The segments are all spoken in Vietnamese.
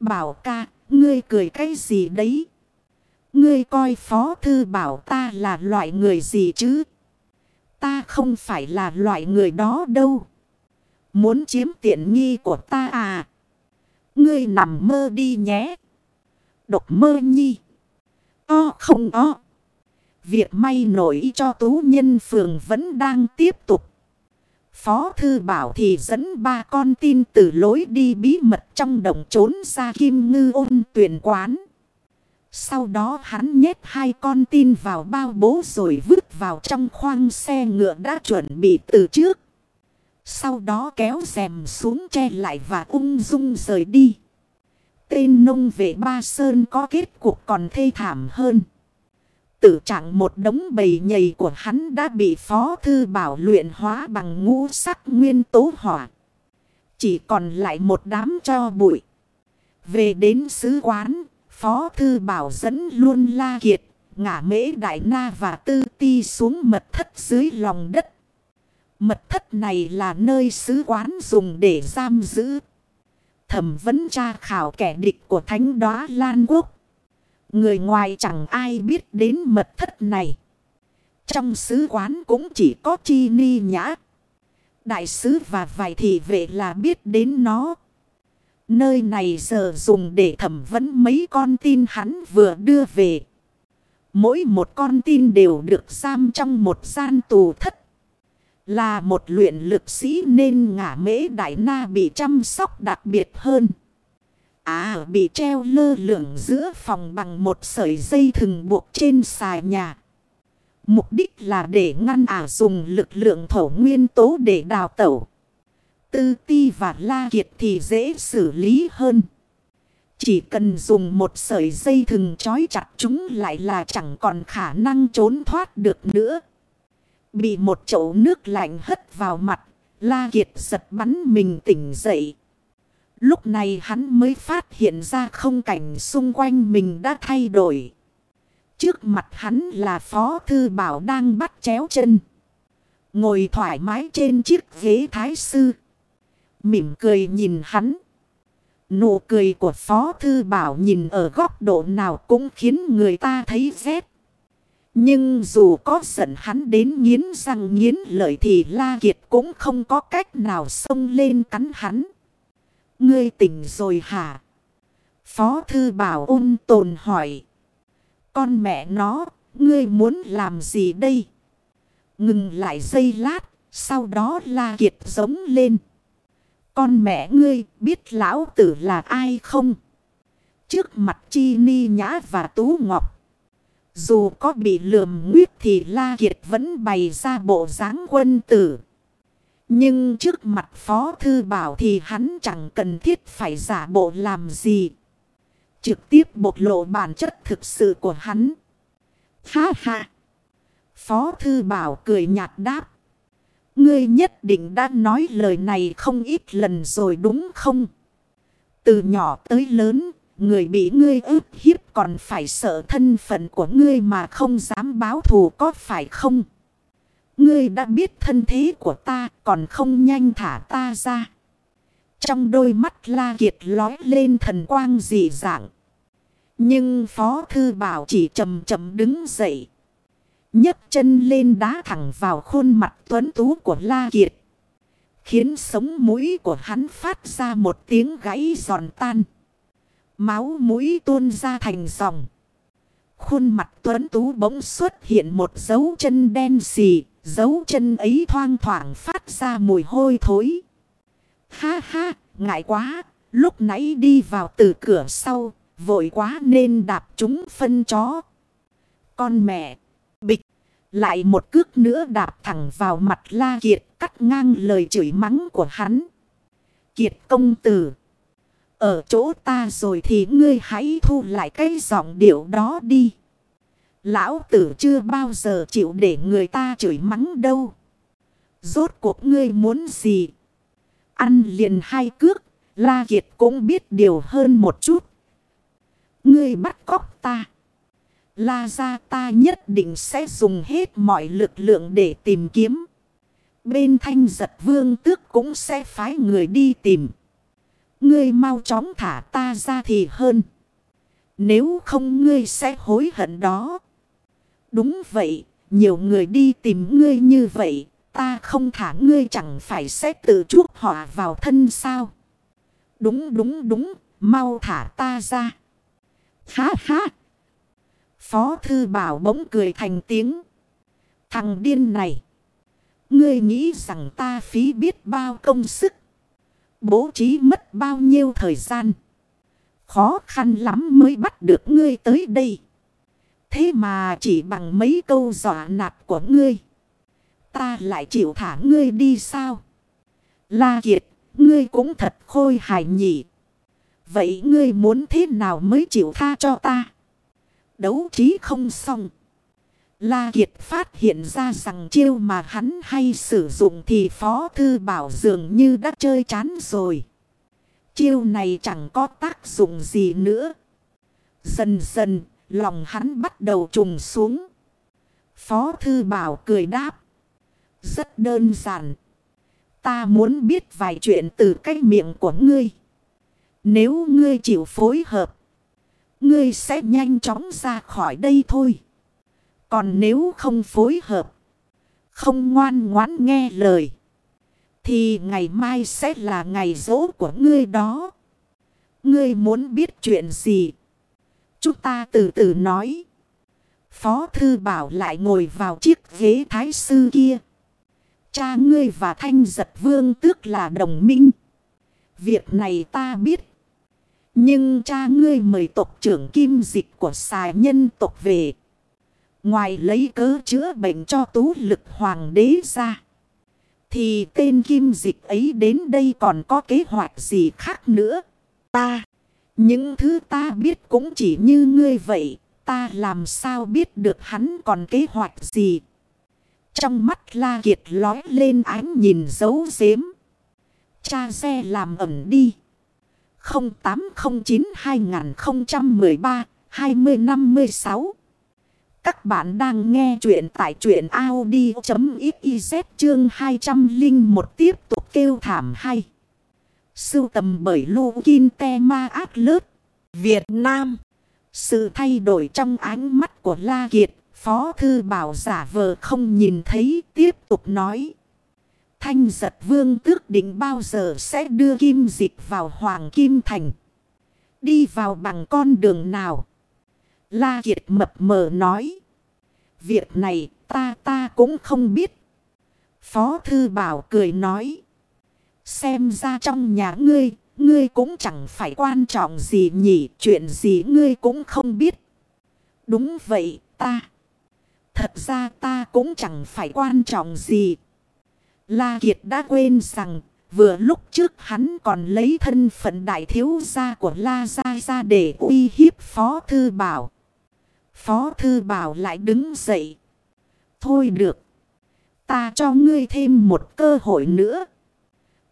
Bảo ca, ngươi cười cái gì đấy? Ngươi coi phó thư bảo ta là loại người gì chứ? Ta không phải là loại người đó đâu. Muốn chiếm tiện nghi của ta à? Ngươi nằm mơ đi nhé. Độc mơ nhi. O không o. Việc may nổi cho tú nhân phường vẫn đang tiếp tục. Phó thư bảo thì dẫn ba con tin từ lối đi bí mật trong đồng trốn ra kim ngư ôn tuyển quán. Sau đó hắn nhét hai con tin vào bao bố rồi vứt vào trong khoang xe ngựa đã chuẩn bị từ trước. Sau đó kéo rèm xuống che lại và ung dung rời đi. Tên nông vệ Ba Sơn có kết cục còn thê thảm hơn. Tử trạng một đống bầy nhầy của hắn đã bị Phó Thư Bảo luyện hóa bằng ngũ sắc nguyên tố hỏa. Chỉ còn lại một đám cho bụi. Về đến sứ quán, Phó Thư Bảo dẫn luôn La Kiệt, ngả mễ đại na và tư ti xuống mật thất dưới lòng đất. Mật thất này là nơi sứ quán dùng để giam giữ. Thẩm vấn tra khảo kẻ địch của thánh đoá Lan Quốc. Người ngoài chẳng ai biết đến mật thất này. Trong sứ quán cũng chỉ có chi ni nhã. Đại sứ và vài thị vệ là biết đến nó. Nơi này giờ dùng để thẩm vấn mấy con tin hắn vừa đưa về. Mỗi một con tin đều được giam trong một gian tù thất. Là một luyện lực sĩ nên ngả mễ đại na bị chăm sóc đặc biệt hơn. À bị treo lơ lửng giữa phòng bằng một sợi dây thừng buộc trên xài nhà. Mục đích là để ngăn ả dùng lực lượng thổ nguyên tố để đào tẩu. Tư ti và la kiệt thì dễ xử lý hơn. Chỉ cần dùng một sợi dây thừng trói chặt chúng lại là chẳng còn khả năng trốn thoát được nữa. Bị một chậu nước lạnh hất vào mặt, La Kiệt giật bắn mình tỉnh dậy. Lúc này hắn mới phát hiện ra không cảnh xung quanh mình đã thay đổi. Trước mặt hắn là Phó Thư Bảo đang bắt chéo chân. Ngồi thoải mái trên chiếc ghế thái sư. Mỉm cười nhìn hắn. Nụ cười của Phó Thư Bảo nhìn ở góc độ nào cũng khiến người ta thấy rét. Nhưng dù có giận hắn đến nghiến răng nghiến lợi thì La Kiệt cũng không có cách nào xông lên cắn hắn. Ngươi tỉnh rồi hả? Phó thư bảo ôn tồn hỏi. Con mẹ nó, ngươi muốn làm gì đây? Ngừng lại giây lát, sau đó La Kiệt giống lên. Con mẹ ngươi biết lão tử là ai không? Trước mặt Chi Ni Nhã và Tú Ngọc. Dù có bị lườm nguyết thì La Kiệt vẫn bày ra bộ dáng quân tử. Nhưng trước mặt Phó Thư Bảo thì hắn chẳng cần thiết phải giả bộ làm gì. Trực tiếp bộc lộ bản chất thực sự của hắn. Ha ha! Phó Thư Bảo cười nhạt đáp. Ngươi nhất định đã nói lời này không ít lần rồi đúng không? Từ nhỏ tới lớn, người bị ngươi ức hiếp còn phải sợ thân phận của ngươi mà không dám báo thù có phải không? Ngươi đã biết thân thế của ta, còn không nhanh thả ta ra. Trong đôi mắt La Kiệt lói lên thần quang dị dạng. Nhưng Phó Thư Bảo chỉ chầm chầm đứng dậy. nhấc chân lên đá thẳng vào khuôn mặt tuấn tú của La Kiệt. Khiến sống mũi của hắn phát ra một tiếng gãy giòn tan. Máu mũi tuôn ra thành dòng. Khuôn mặt tuấn tú bỗng xuất hiện một dấu chân đen xì. Dấu chân ấy thoang thoảng phát ra mùi hôi thối. Ha ha, ngại quá, lúc nãy đi vào từ cửa sau, vội quá nên đạp chúng phân chó. Con mẹ, bịch, lại một cước nữa đạp thẳng vào mặt La Kiệt cắt ngang lời chửi mắng của hắn. Kiệt công tử, ở chỗ ta rồi thì ngươi hãy thu lại cái giọng điệu đó đi. Lão tử chưa bao giờ chịu để người ta chửi mắng đâu. Rốt cuộc ngươi muốn gì? Ăn liền hai cước, La Kiệt cũng biết điều hơn một chút. Ngươi bắt cóc ta. La ra ta nhất định sẽ dùng hết mọi lực lượng để tìm kiếm. Bên thanh giật vương tước cũng sẽ phái người đi tìm. Ngươi mau chóng thả ta ra thì hơn. Nếu không ngươi sẽ hối hận đó. Đúng vậy, nhiều người đi tìm ngươi như vậy, ta không thả ngươi chẳng phải sẽ tự chuốc họa vào thân sao. Đúng đúng đúng, mau thả ta ra. Ha ha! Phó thư bảo bỗng cười thành tiếng. Thằng điên này! Ngươi nghĩ rằng ta phí biết bao công sức. Bố trí mất bao nhiêu thời gian. Khó khăn lắm mới bắt được ngươi tới đây. Thế mà chỉ bằng mấy câu dọa nạt của ngươi. Ta lại chịu thả ngươi đi sao? La Kiệt, ngươi cũng thật khôi hài nhỉ. Vậy ngươi muốn thế nào mới chịu tha cho ta? Đấu trí không xong. La Kiệt phát hiện ra rằng chiêu mà hắn hay sử dụng thì Phó Thư Bảo dường như đã chơi chán rồi. Chiêu này chẳng có tác dụng gì nữa. Dần dần, lòng hắn bắt đầu trùng xuống. Phó Thư Bảo cười đáp. Rất đơn giản. Ta muốn biết vài chuyện từ cái miệng của ngươi. Nếu ngươi chịu phối hợp, ngươi sẽ nhanh chóng ra khỏi đây thôi. Còn nếu không phối hợp, không ngoan ngoãn nghe lời, thì ngày mai sẽ là ngày dỗ của ngươi đó. Ngươi muốn biết chuyện gì? Chúng ta từ từ nói. Phó Thư Bảo lại ngồi vào chiếc ghế thái sư kia. Cha ngươi và Thanh Giật Vương tước là đồng minh. Việc này ta biết. Nhưng cha ngươi mời tộc trưởng kim dịch của xài nhân tộc về. Ngoài lấy cớ chữa bệnh cho tú lực hoàng đế ra. Thì tên kim dịch ấy đến đây còn có kế hoạch gì khác nữa. Ta, những thứ ta biết cũng chỉ như ngươi vậy. Ta làm sao biết được hắn còn kế hoạch gì. Trong mắt La Kiệt lói lên ánh nhìn dấu xếm. Cha xe làm ẩn đi. 0809-2013-2056 Các bạn đang nghe chuyện tại chuyện Audi.xyz chương 201 tiếp tục kêu thảm hay. Sưu tầm bởi Lô Kinh Te Ma Át Lớt, Việt Nam. Sự thay đổi trong ánh mắt của La Kiệt, Phó Thư Bảo giả vờ không nhìn thấy tiếp tục nói. Thanh giật vương tước định bao giờ sẽ đưa kim dịch vào Hoàng Kim Thành. Đi vào bằng con đường nào? La Kiệt mập mờ nói. Việc này ta ta cũng không biết. Phó Thư Bảo cười nói. Xem ra trong nhà ngươi, ngươi cũng chẳng phải quan trọng gì nhỉ. Chuyện gì ngươi cũng không biết. Đúng vậy ta. Thật ra ta cũng chẳng phải quan trọng gì. La Kiệt đã quên rằng vừa lúc trước hắn còn lấy thân phận đại thiếu gia của La Gia ra để uy hiếp Phó Thư Bảo. Phó Thư Bảo lại đứng dậy. Thôi được. Ta cho ngươi thêm một cơ hội nữa.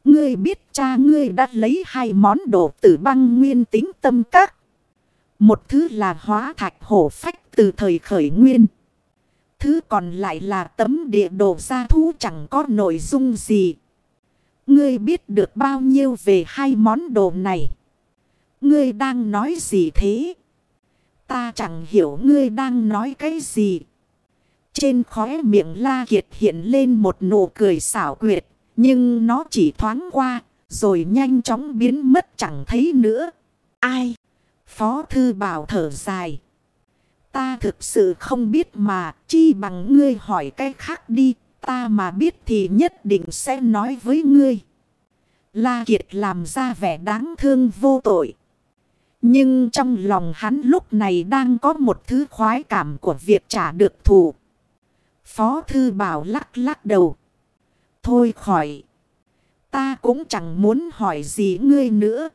Ngươi biết cha ngươi đã lấy hai món đồ tử băng nguyên tính tâm các. Một thứ là hóa thạch hổ phách từ thời khởi nguyên. Thứ còn lại là tấm địa đồ gia thú chẳng có nội dung gì. Ngươi biết được bao nhiêu về hai món đồ này? Ngươi đang nói gì thế? Ta chẳng hiểu ngươi đang nói cái gì. Trên khóe miệng La Kiệt hiện lên một nụ cười xảo quyệt. Nhưng nó chỉ thoáng qua. Rồi nhanh chóng biến mất chẳng thấy nữa. Ai? Phó Thư Bảo thở dài. Ta thực sự không biết mà, chi bằng ngươi hỏi cái khác đi, ta mà biết thì nhất định sẽ nói với ngươi. La Kiệt làm ra vẻ đáng thương vô tội. Nhưng trong lòng hắn lúc này đang có một thứ khoái cảm của việc trả được thù. Phó Thư Bảo lắc lắc đầu. Thôi khỏi. Ta cũng chẳng muốn hỏi gì ngươi nữa.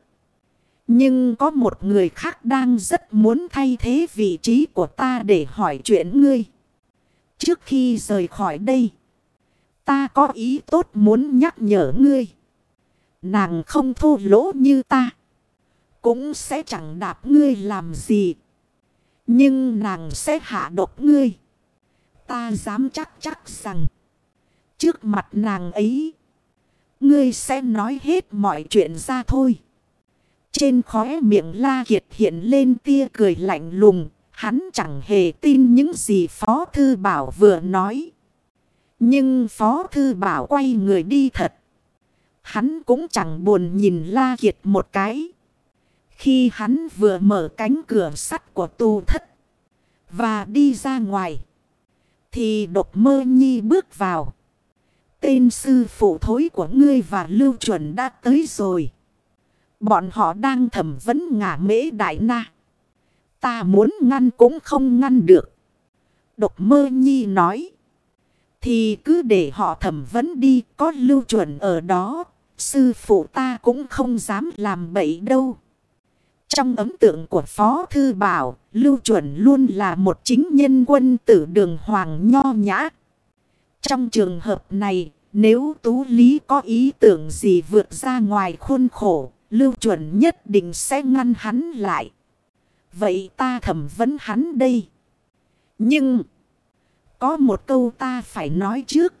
Nhưng có một người khác đang rất muốn thay thế vị trí của ta để hỏi chuyện ngươi. Trước khi rời khỏi đây, ta có ý tốt muốn nhắc nhở ngươi. Nàng không thô lỗ như ta. Cũng sẽ chẳng đạp ngươi làm gì. Nhưng nàng sẽ hạ độc ngươi. Ta dám chắc chắc rằng. Trước mặt nàng ấy. Ngươi sẽ nói hết mọi chuyện ra thôi. Trên khóe miệng La Kiệt hiện lên tia cười lạnh lùng. Hắn chẳng hề tin những gì Phó Thư Bảo vừa nói. Nhưng Phó Thư Bảo quay người đi thật. Hắn cũng chẳng buồn nhìn La Kiệt một cái. Khi hắn vừa mở cánh cửa sắt của tu thất. Và đi ra ngoài. Thì độc mơ nhi bước vào. Tên sư phụ thối của ngươi và lưu chuẩn đã tới rồi. Bọn họ đang thẩm vấn ngả mễ đại na. Ta muốn ngăn cũng không ngăn được. Độc mơ nhi nói. Thì cứ để họ thẩm vấn đi. Có lưu chuẩn ở đó. Sư phụ ta cũng không dám làm bậy đâu. Trong ấn tượng của Phó Thư Bảo, Lưu Chuẩn luôn là một chính nhân quân tử đường hoàng nho nhã. Trong trường hợp này, nếu Tú Lý có ý tưởng gì vượt ra ngoài khuôn khổ, Lưu Chuẩn nhất định sẽ ngăn hắn lại. Vậy ta thẩm vấn hắn đây. Nhưng, có một câu ta phải nói trước.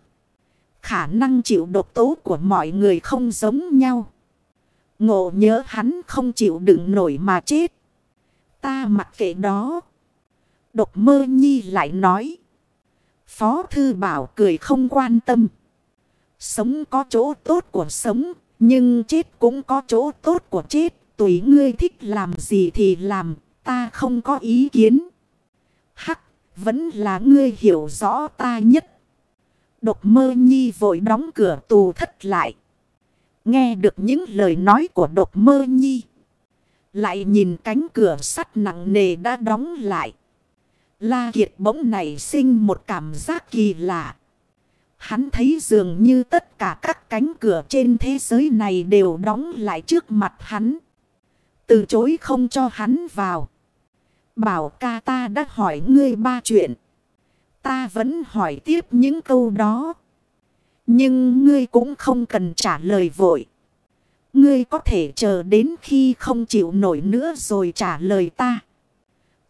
Khả năng chịu độc tố của mọi người không giống nhau. Ngộ nhớ hắn không chịu đựng nổi mà chết. Ta mặc kệ đó. Độc mơ nhi lại nói. Phó thư bảo cười không quan tâm. Sống có chỗ tốt của sống. Nhưng chết cũng có chỗ tốt của chết. Tùy ngươi thích làm gì thì làm. Ta không có ý kiến. Hắc, vẫn là ngươi hiểu rõ ta nhất. Độc mơ nhi vội đóng cửa tù thất lại. Nghe được những lời nói của độc mơ nhi. Lại nhìn cánh cửa sắt nặng nề đã đóng lại. La Kiệt bỗng nảy sinh một cảm giác kỳ lạ. Hắn thấy dường như tất cả các cánh cửa trên thế giới này đều đóng lại trước mặt hắn. Từ chối không cho hắn vào. Bảo ca ta đã hỏi ngươi ba chuyện. Ta vẫn hỏi tiếp những câu đó. Nhưng ngươi cũng không cần trả lời vội. Ngươi có thể chờ đến khi không chịu nổi nữa rồi trả lời ta.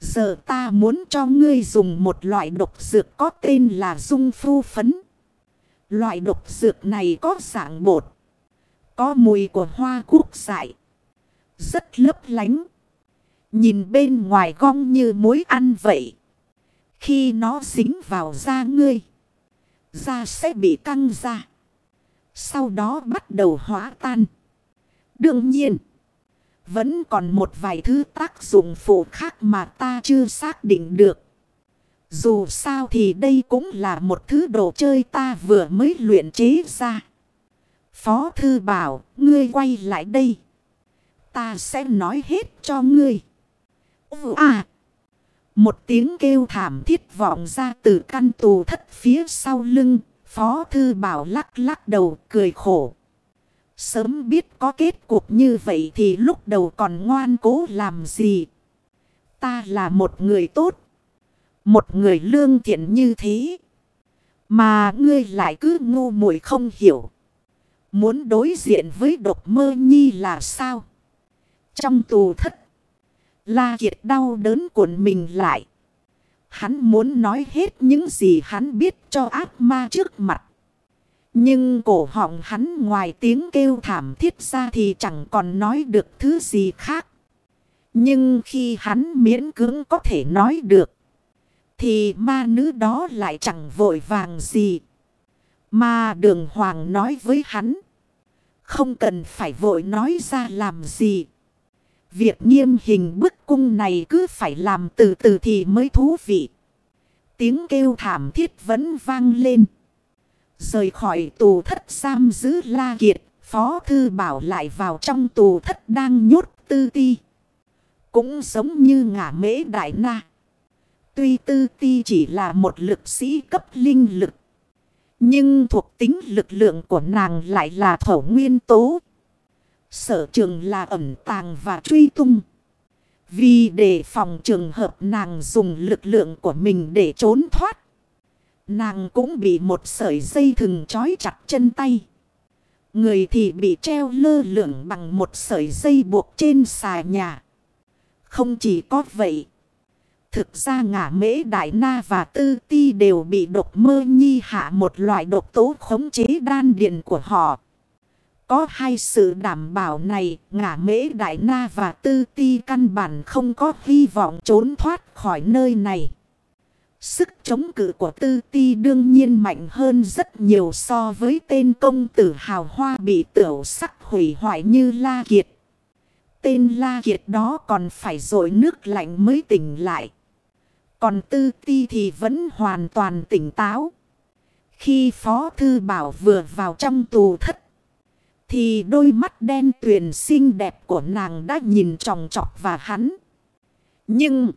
Giờ ta muốn cho ngươi dùng một loại độc dược có tên là dung phu phấn. Loại độc dược này có dạng bột. Có mùi của hoa cúc dại. Rất lấp lánh. Nhìn bên ngoài gong như muối ăn vậy. Khi nó dính vào da ngươi. Da sẽ bị căng ra. Sau đó bắt đầu hóa tan. Đương nhiên. Vẫn còn một vài thứ tác dụng phụ khác mà ta chưa xác định được. Dù sao thì đây cũng là một thứ đồ chơi ta vừa mới luyện chế ra. Phó thư bảo, ngươi quay lại đây. Ta sẽ nói hết cho ngươi. À! Một tiếng kêu thảm thiết vọng ra từ căn tù thất phía sau lưng. Phó thư bảo lắc lắc đầu cười khổ. Sớm biết có kết cục như vậy thì lúc đầu còn ngoan cố làm gì. Ta là một người tốt. Một người lương thiện như thế. Mà ngươi lại cứ ngu muội không hiểu. Muốn đối diện với độc mơ nhi là sao? Trong tù thất. La Kiệt đau đớn cuộn mình lại. Hắn muốn nói hết những gì hắn biết cho ác ma trước mặt. Nhưng cổ họng hắn ngoài tiếng kêu thảm thiết ra thì chẳng còn nói được thứ gì khác. Nhưng khi hắn miễn cưỡng có thể nói được. Thì ma nữ đó lại chẳng vội vàng gì. Mà đường hoàng nói với hắn. Không cần phải vội nói ra làm gì. Việc nghiêm hình bức cung này cứ phải làm từ từ thì mới thú vị. Tiếng kêu thảm thiết vẫn vang lên. Rời khỏi tù thất giam giữ La Kiệt, Phó Thư Bảo lại vào trong tù thất đang nhốt tư ti. Cũng giống như ngả mễ đại na. Tuy tư ti chỉ là một lực sĩ cấp linh lực. Nhưng thuộc tính lực lượng của nàng lại là thổ nguyên tố. Sở trường là ẩn tàng và truy tung. Vì để phòng trường hợp nàng dùng lực lượng của mình để trốn thoát. Nàng cũng bị một sợi dây thừng trói chặt chân tay. Người thì bị treo lơ lửng bằng một sợi dây buộc trên xà nhà. Không chỉ có vậy. Thực ra ngả mễ đại na và tư ti đều bị độc mơ nhi hạ một loại độc tố khống chế đan điện của họ. Có hai sự đảm bảo này, ngả mễ đại na và tư ti căn bản không có hy vọng trốn thoát khỏi nơi này. Sức chống cự của tư ti đương nhiên mạnh hơn rất nhiều so với tên công tử hào hoa bị tiểu sắc hủy hoại như La Kiệt. Tên La Kiệt đó còn phải dội nước lạnh mới tỉnh lại. Còn tư ti thì vẫn hoàn toàn tỉnh táo. Khi Phó Thư Bảo vừa vào trong tù thất. Thì đôi mắt đen tuyền xinh đẹp của nàng đã nhìn tròng trọc và hắn. Nhưng...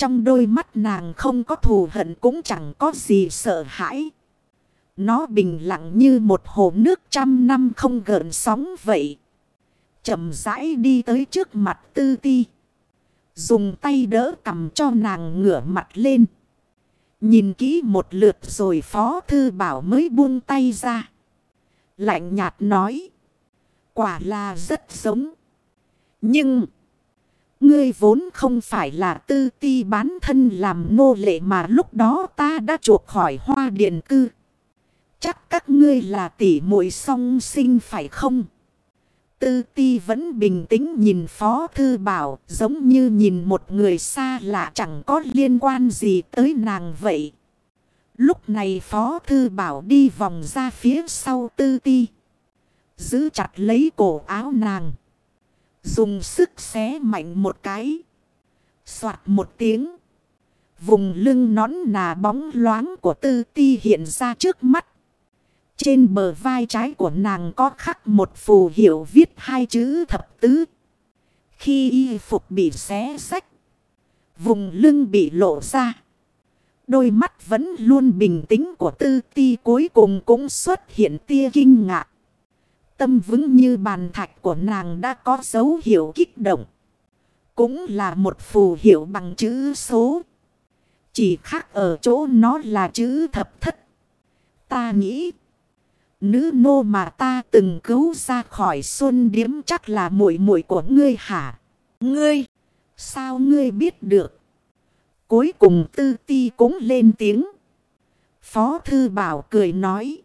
Trong đôi mắt nàng không có thù hận cũng chẳng có gì sợ hãi. Nó bình lặng như một hồ nước trăm năm không gợn sóng vậy. chậm rãi đi tới trước mặt tư ti. Dùng tay đỡ cầm cho nàng ngửa mặt lên. Nhìn kỹ một lượt rồi phó thư bảo mới buông tay ra. Lạnh nhạt nói. Quả là rất giống. Nhưng... Ngươi vốn không phải là tư ti bán thân làm nô lệ mà lúc đó ta đã chuộc khỏi hoa điện cư. Chắc các ngươi là tỷ muội song sinh phải không? Tư ti vẫn bình tĩnh nhìn Phó Thư Bảo, giống như nhìn một người xa lạ chẳng có liên quan gì tới nàng vậy. Lúc này Phó Thư Bảo đi vòng ra phía sau tư ti. Giữ chặt lấy cổ áo nàng. Dùng sức xé mạnh một cái. Xoạt một tiếng. Vùng lưng nón nà bóng loáng của tư ti hiện ra trước mắt. Trên bờ vai trái của nàng có khắc một phù hiệu viết hai chữ thập tứ. Khi y phục bị xé sách. Vùng lưng bị lộ ra. Đôi mắt vẫn luôn bình tĩnh của tư ti cuối cùng cũng xuất hiện tia kinh ngạc. Tâm vững như bàn thạch của nàng đã có dấu hiệu kích động. Cũng là một phù hiệu bằng chữ số. Chỉ khác ở chỗ nó là chữ thập thất. Ta nghĩ. Nữ nô mà ta từng cứu ra khỏi xuân điếm chắc là muội muội của ngươi hả? Ngươi! Sao ngươi biết được? Cuối cùng tư ti cũng lên tiếng. Phó thư bảo cười nói.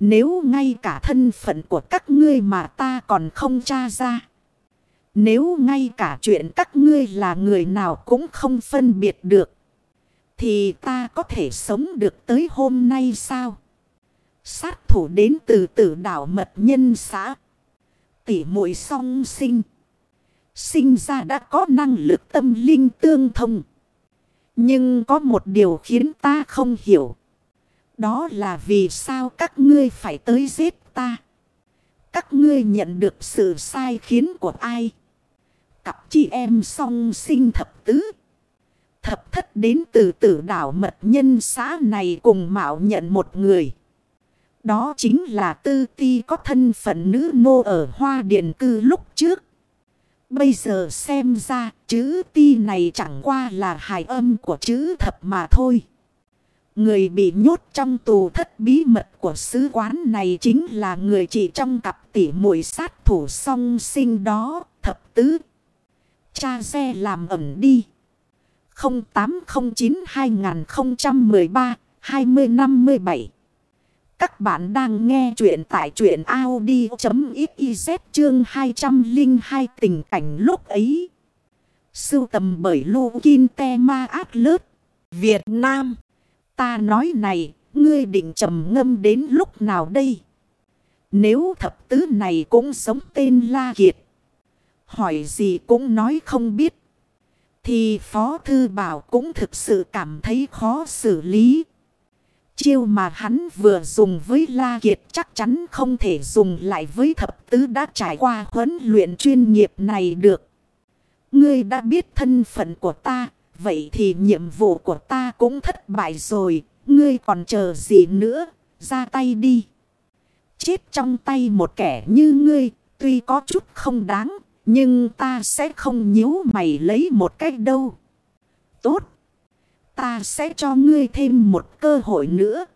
Nếu ngay cả thân phận của các ngươi mà ta còn không tra ra. Nếu ngay cả chuyện các ngươi là người nào cũng không phân biệt được. Thì ta có thể sống được tới hôm nay sao? Sát thủ đến từ tử đảo mật nhân xã. Tỉ muội song sinh. Sinh ra đã có năng lực tâm linh tương thông. Nhưng có một điều khiến ta không hiểu. Đó là vì sao các ngươi phải tới giết ta. Các ngươi nhận được sự sai khiến của ai? Cặp chị em song sinh thập tứ. Thập thất đến từ tử đảo mật nhân xã này cùng mạo nhận một người. Đó chính là tư ti có thân phận nữ nô ở hoa điện cư lúc trước. Bây giờ xem ra chữ ti này chẳng qua là hài âm của chữ thập mà thôi. Người bị nhốt trong tù thất bí mật của sứ quán này chính là người chỉ trong cặp tỉ muội sát thủ song sinh đó, thập tứ. Cha xe làm ẩn đi. 0809-2013-2057 Các bạn đang nghe chuyện tại chuyện Audi.xyz chương 202 tình cảnh lúc ấy. Sưu tầm bởi Lô Kinh Te Ma Át Lớt, Việt Nam. Ta nói này, ngươi định trầm ngâm đến lúc nào đây? Nếu thập tứ này cũng sống tên La Kiệt. Hỏi gì cũng nói không biết. Thì Phó Thư Bảo cũng thực sự cảm thấy khó xử lý. Chiêu mà hắn vừa dùng với La Kiệt chắc chắn không thể dùng lại với thập tứ đã trải qua huấn luyện chuyên nghiệp này được. Ngươi đã biết thân phận của ta, Vậy thì nhiệm vụ của ta cũng thất bại rồi. Ngươi còn chờ gì nữa? Ra tay đi. Chết trong tay một kẻ như ngươi. Tuy có chút không đáng. Nhưng ta sẽ không nhíu mày lấy một cách đâu. Tốt. Ta sẽ cho ngươi thêm một cơ hội nữa.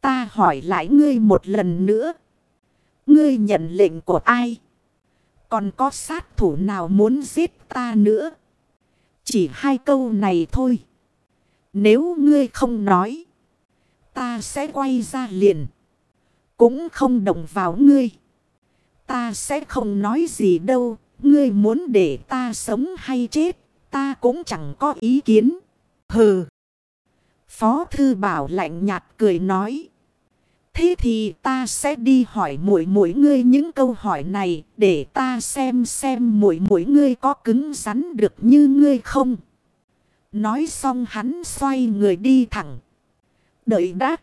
Ta hỏi lại ngươi một lần nữa. Ngươi nhận lệnh của ai? Còn có sát thủ nào muốn giết ta nữa? Chỉ hai câu này thôi. Nếu ngươi không nói. Ta sẽ quay ra liền. Cũng không động vào ngươi. ta sẽ không nói gì đâu. Ngươi muốn để ta sống hay chết, ta cũng chẳng có ý kiến. Hừ. Phó thư bảo lạnh nhạt cười nói. Thế thì ta sẽ đi hỏi mỗi mỗi ngươi những câu hỏi này để ta xem xem mỗi mỗi ngươi có cứng rắn được như ngươi không. Nói xong hắn xoay người đi thẳng. Đợi đáp.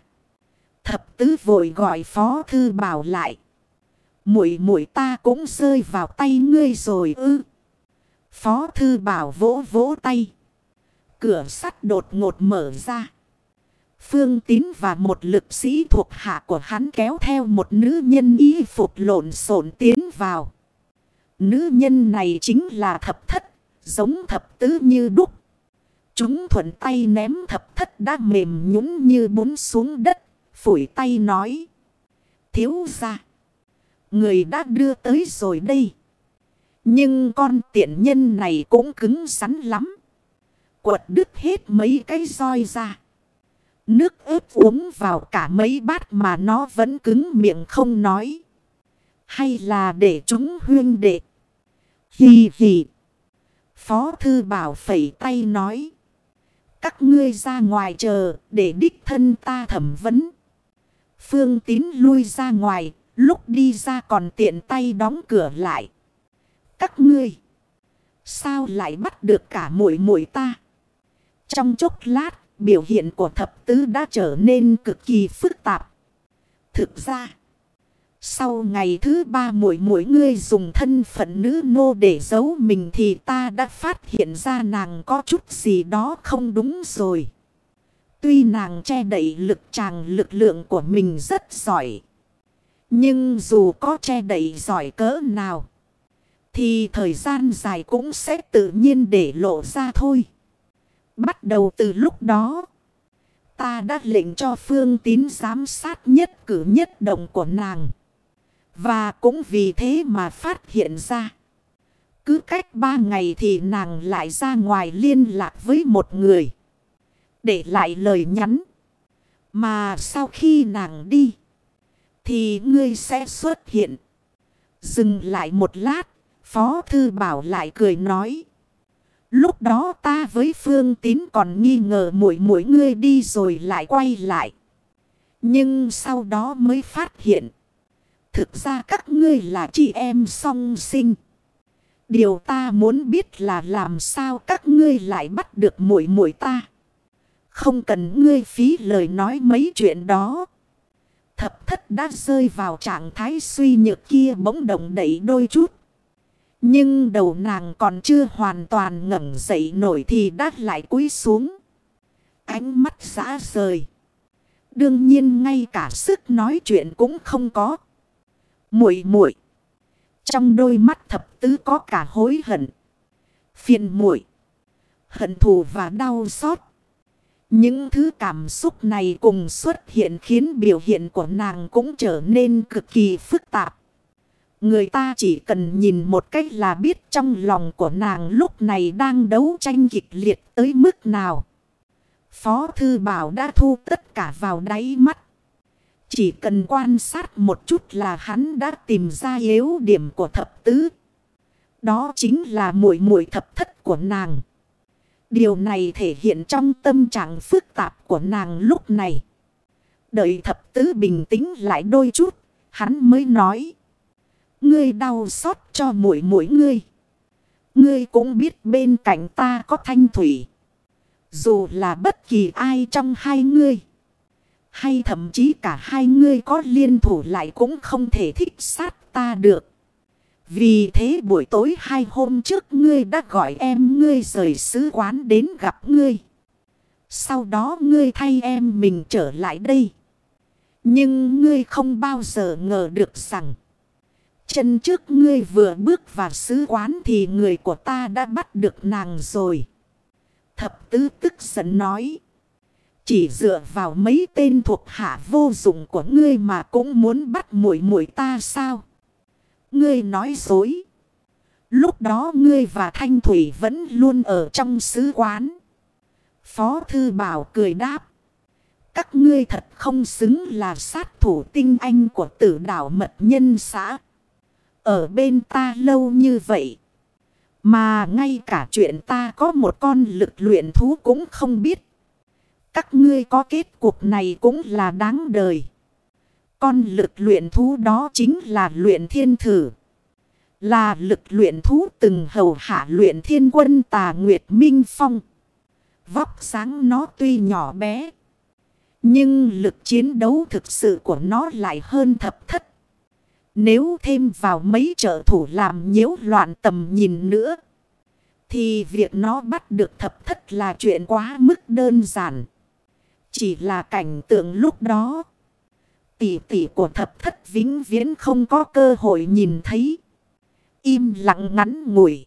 Thập tứ vội gọi phó thư bảo lại. Mũi mũi ta cũng rơi vào tay ngươi rồi ư. Phó thư bảo vỗ vỗ tay. Cửa sắt đột ngột mở ra. Phương Tín và một lực sĩ thuộc hạ của hắn kéo theo một nữ nhân y phục lộn xộn tiến vào. Nữ nhân này chính là thập thất, giống thập tứ như đúc. Chúng thuận tay ném thập thất đã mềm nhũng như bún xuống đất, phủi tay nói. Thiếu ra. Người đã đưa tới rồi đây. Nhưng con tiện nhân này cũng cứng rắn lắm. Quật đứt hết mấy cái roi ra. Nước ướp uống vào cả mấy bát mà nó vẫn cứng miệng không nói. Hay là để chúng huyên đệ. Hì hì. Phó thư bảo phẩy tay nói. Các ngươi ra ngoài chờ, để đích thân ta thẩm vấn. Phương tín lui ra ngoài. Lúc đi ra còn tiện tay đóng cửa lại. Các ngươi. Sao lại bắt được cả mũi mũi ta? Trong chốc lát. Biểu hiện của thập tứ đã trở nên cực kỳ phức tạp. Thực ra. Sau ngày thứ ba mỗi mỗi ngươi dùng thân phận nữ nô để giấu mình thì ta đã phát hiện ra nàng có chút gì đó không đúng rồi. Tuy nàng che đậy lực tràng lực lượng của mình rất giỏi. Nhưng dù có che đậy giỏi cỡ nào. Thì thời gian dài cũng sẽ tự nhiên để lộ ra thôi. Bắt đầu từ lúc đó. Ta đã lệnh cho phương tín giám sát nhất cử nhất động của nàng. Và cũng vì thế mà phát hiện ra. Cứ cách ba ngày thì nàng lại ra ngoài liên lạc với một người. Để lại lời nhắn. Mà sau khi nàng đi. Thì ngươi sẽ xuất hiện. Dừng lại một lát. Phó thư bảo lại cười nói. Lúc đó ta với Phương Tín còn nghi ngờ mỗi mỗi ngươi đi rồi lại quay lại. Nhưng sau đó mới phát hiện. Thực ra các ngươi là chị em song sinh. Điều ta muốn biết là làm sao các ngươi lại bắt được mỗi mỗi ta. Không cần ngươi phí lời nói mấy chuyện đó. Thập thất đã rơi vào trạng thái suy nhược kia bỗng động đẩy đôi chút. Nhưng đầu nàng còn chưa hoàn toàn ngẩng dậy nổi thì đắt lại cúi xuống. Ánh mắt giã rời. Đương nhiên ngay cả sức nói chuyện cũng không có. muội muội Trong đôi mắt thập tứ có cả hối hận. Phiền muội Hận thù và đau xót. Những thứ cảm xúc này cùng xuất hiện khiến biểu hiện của nàng cũng trở nên cực kỳ phức tạp. Người ta chỉ cần nhìn một cách là biết trong lòng của nàng lúc này đang đấu tranh kịch liệt tới mức nào. Phó Thư Bảo đã thu tất cả vào đáy mắt. Chỉ cần quan sát một chút là hắn đã tìm ra yếu điểm của thập tứ. Đó chính là mũi mũi thập thất của nàng. Điều này thể hiện trong tâm trạng phức tạp của nàng lúc này. Đợi thập tứ bình tĩnh lại đôi chút, hắn mới nói. Ngươi đau xót cho mỗi mỗi ngươi. Ngươi cũng biết bên cạnh ta có thanh thủy. Dù là bất kỳ ai trong hai ngươi. Hay thậm chí cả hai ngươi có liên thủ lại cũng không thể thích sát ta được. Vì thế buổi tối hai hôm trước ngươi đã gọi em ngươi rời sứ quán đến gặp ngươi. Sau đó ngươi thay em mình trở lại đây. Nhưng ngươi không bao giờ ngờ được rằng. Chân trước ngươi vừa bước vào sứ quán thì người của ta đã bắt được nàng rồi. Thập tứ tức giận nói. Chỉ dựa vào mấy tên thuộc hạ vô dụng của ngươi mà cũng muốn bắt mũi mũi ta sao? Ngươi nói dối. Lúc đó ngươi và Thanh Thủy vẫn luôn ở trong sứ quán. Phó Thư Bảo cười đáp. Các ngươi thật không xứng là sát thủ tinh anh của tử đảo mật nhân xã ở bên ta lâu như vậy. Mà ngay cả chuyện ta có một con lực luyện thú cũng không biết. Các ngươi có kết cuộc này cũng là đáng đời. Con lực luyện thú đó chính là luyện thiên thử. Là lực luyện thú từng hầu hạ luyện thiên quân tà Nguyệt Minh Phong. Vóc sáng nó tuy nhỏ bé. Nhưng lực chiến đấu thực sự của nó lại hơn thập thất. Nếu thêm vào mấy trợ thủ làm nhiễu loạn tầm nhìn nữa. Thì việc nó bắt được thập thất là chuyện quá mức đơn giản. Chỉ là cảnh tượng lúc đó. Tỷ tỷ của thập thất vĩnh viễn không có cơ hội nhìn thấy. Im lặng ngắn ngủi.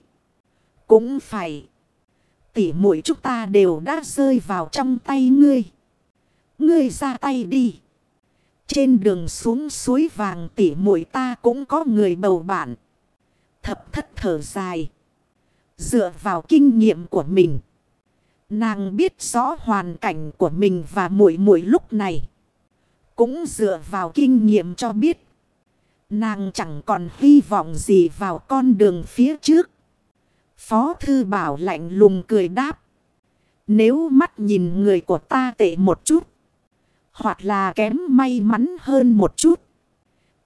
Cũng phải. Tỷ muội chúng ta đều đã rơi vào trong tay ngươi. Ngươi ra tay đi. Trên đường xuống suối vàng tỉ muội ta cũng có người bầu bạn. Thập thất thở dài. Dựa vào kinh nghiệm của mình. Nàng biết rõ hoàn cảnh của mình và muội muội lúc này. Cũng dựa vào kinh nghiệm cho biết. Nàng chẳng còn hy vọng gì vào con đường phía trước. Phó thư bảo lạnh lùng cười đáp. Nếu mắt nhìn người của ta tệ một chút. Hoặc là kém may mắn hơn một chút.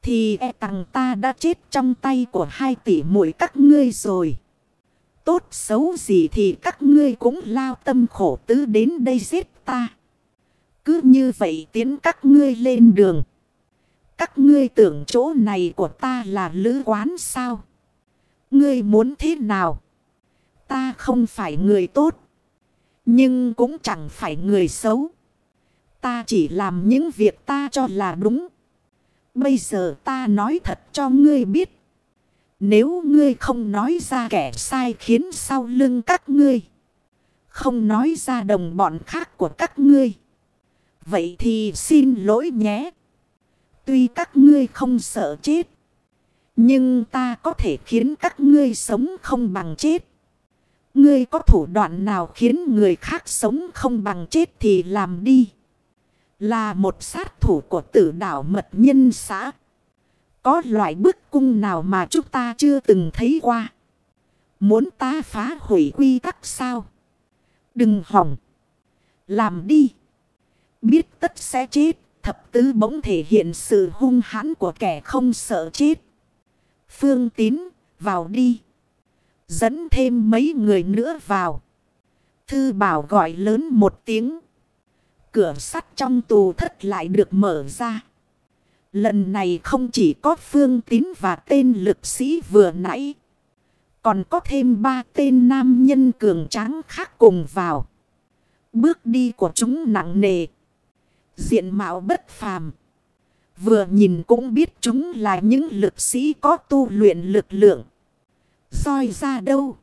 Thì e tặng ta đã chết trong tay của hai tỷ muội các ngươi rồi. Tốt xấu gì thì các ngươi cũng lao tâm khổ tứ đến đây giết ta. Cứ như vậy tiến các ngươi lên đường. Các ngươi tưởng chỗ này của ta là lữ quán sao? Ngươi muốn thế nào? Ta không phải người tốt. Nhưng cũng chẳng phải người xấu. Ta chỉ làm những việc ta cho là đúng. Bây giờ ta nói thật cho ngươi biết. Nếu ngươi không nói ra kẻ sai khiến sau lưng các ngươi. Không nói ra đồng bọn khác của các ngươi. Vậy thì xin lỗi nhé. Tuy các ngươi không sợ chết. Nhưng ta có thể khiến các ngươi sống không bằng chết. Ngươi có thủ đoạn nào khiến người khác sống không bằng chết thì làm đi. Là một sát thủ của tử đảo mật nhân xã. Có loại bức cung nào mà chúng ta chưa từng thấy qua. Muốn ta phá hủy quy tắc sao? Đừng hỏng. Làm đi. Biết tất sẽ chết. Thập tứ bỗng thể hiện sự hung hãn của kẻ không sợ chết. Phương tín, vào đi. Dẫn thêm mấy người nữa vào. Thư bảo gọi lớn một tiếng. Cửa sắt trong tù thất lại được mở ra. Lần này không chỉ có phương tín và tên lực sĩ vừa nãy. Còn có thêm ba tên nam nhân cường tráng khác cùng vào. Bước đi của chúng nặng nề. Diện mạo bất phàm. Vừa nhìn cũng biết chúng là những lực sĩ có tu luyện lực lượng. soi ra đâu.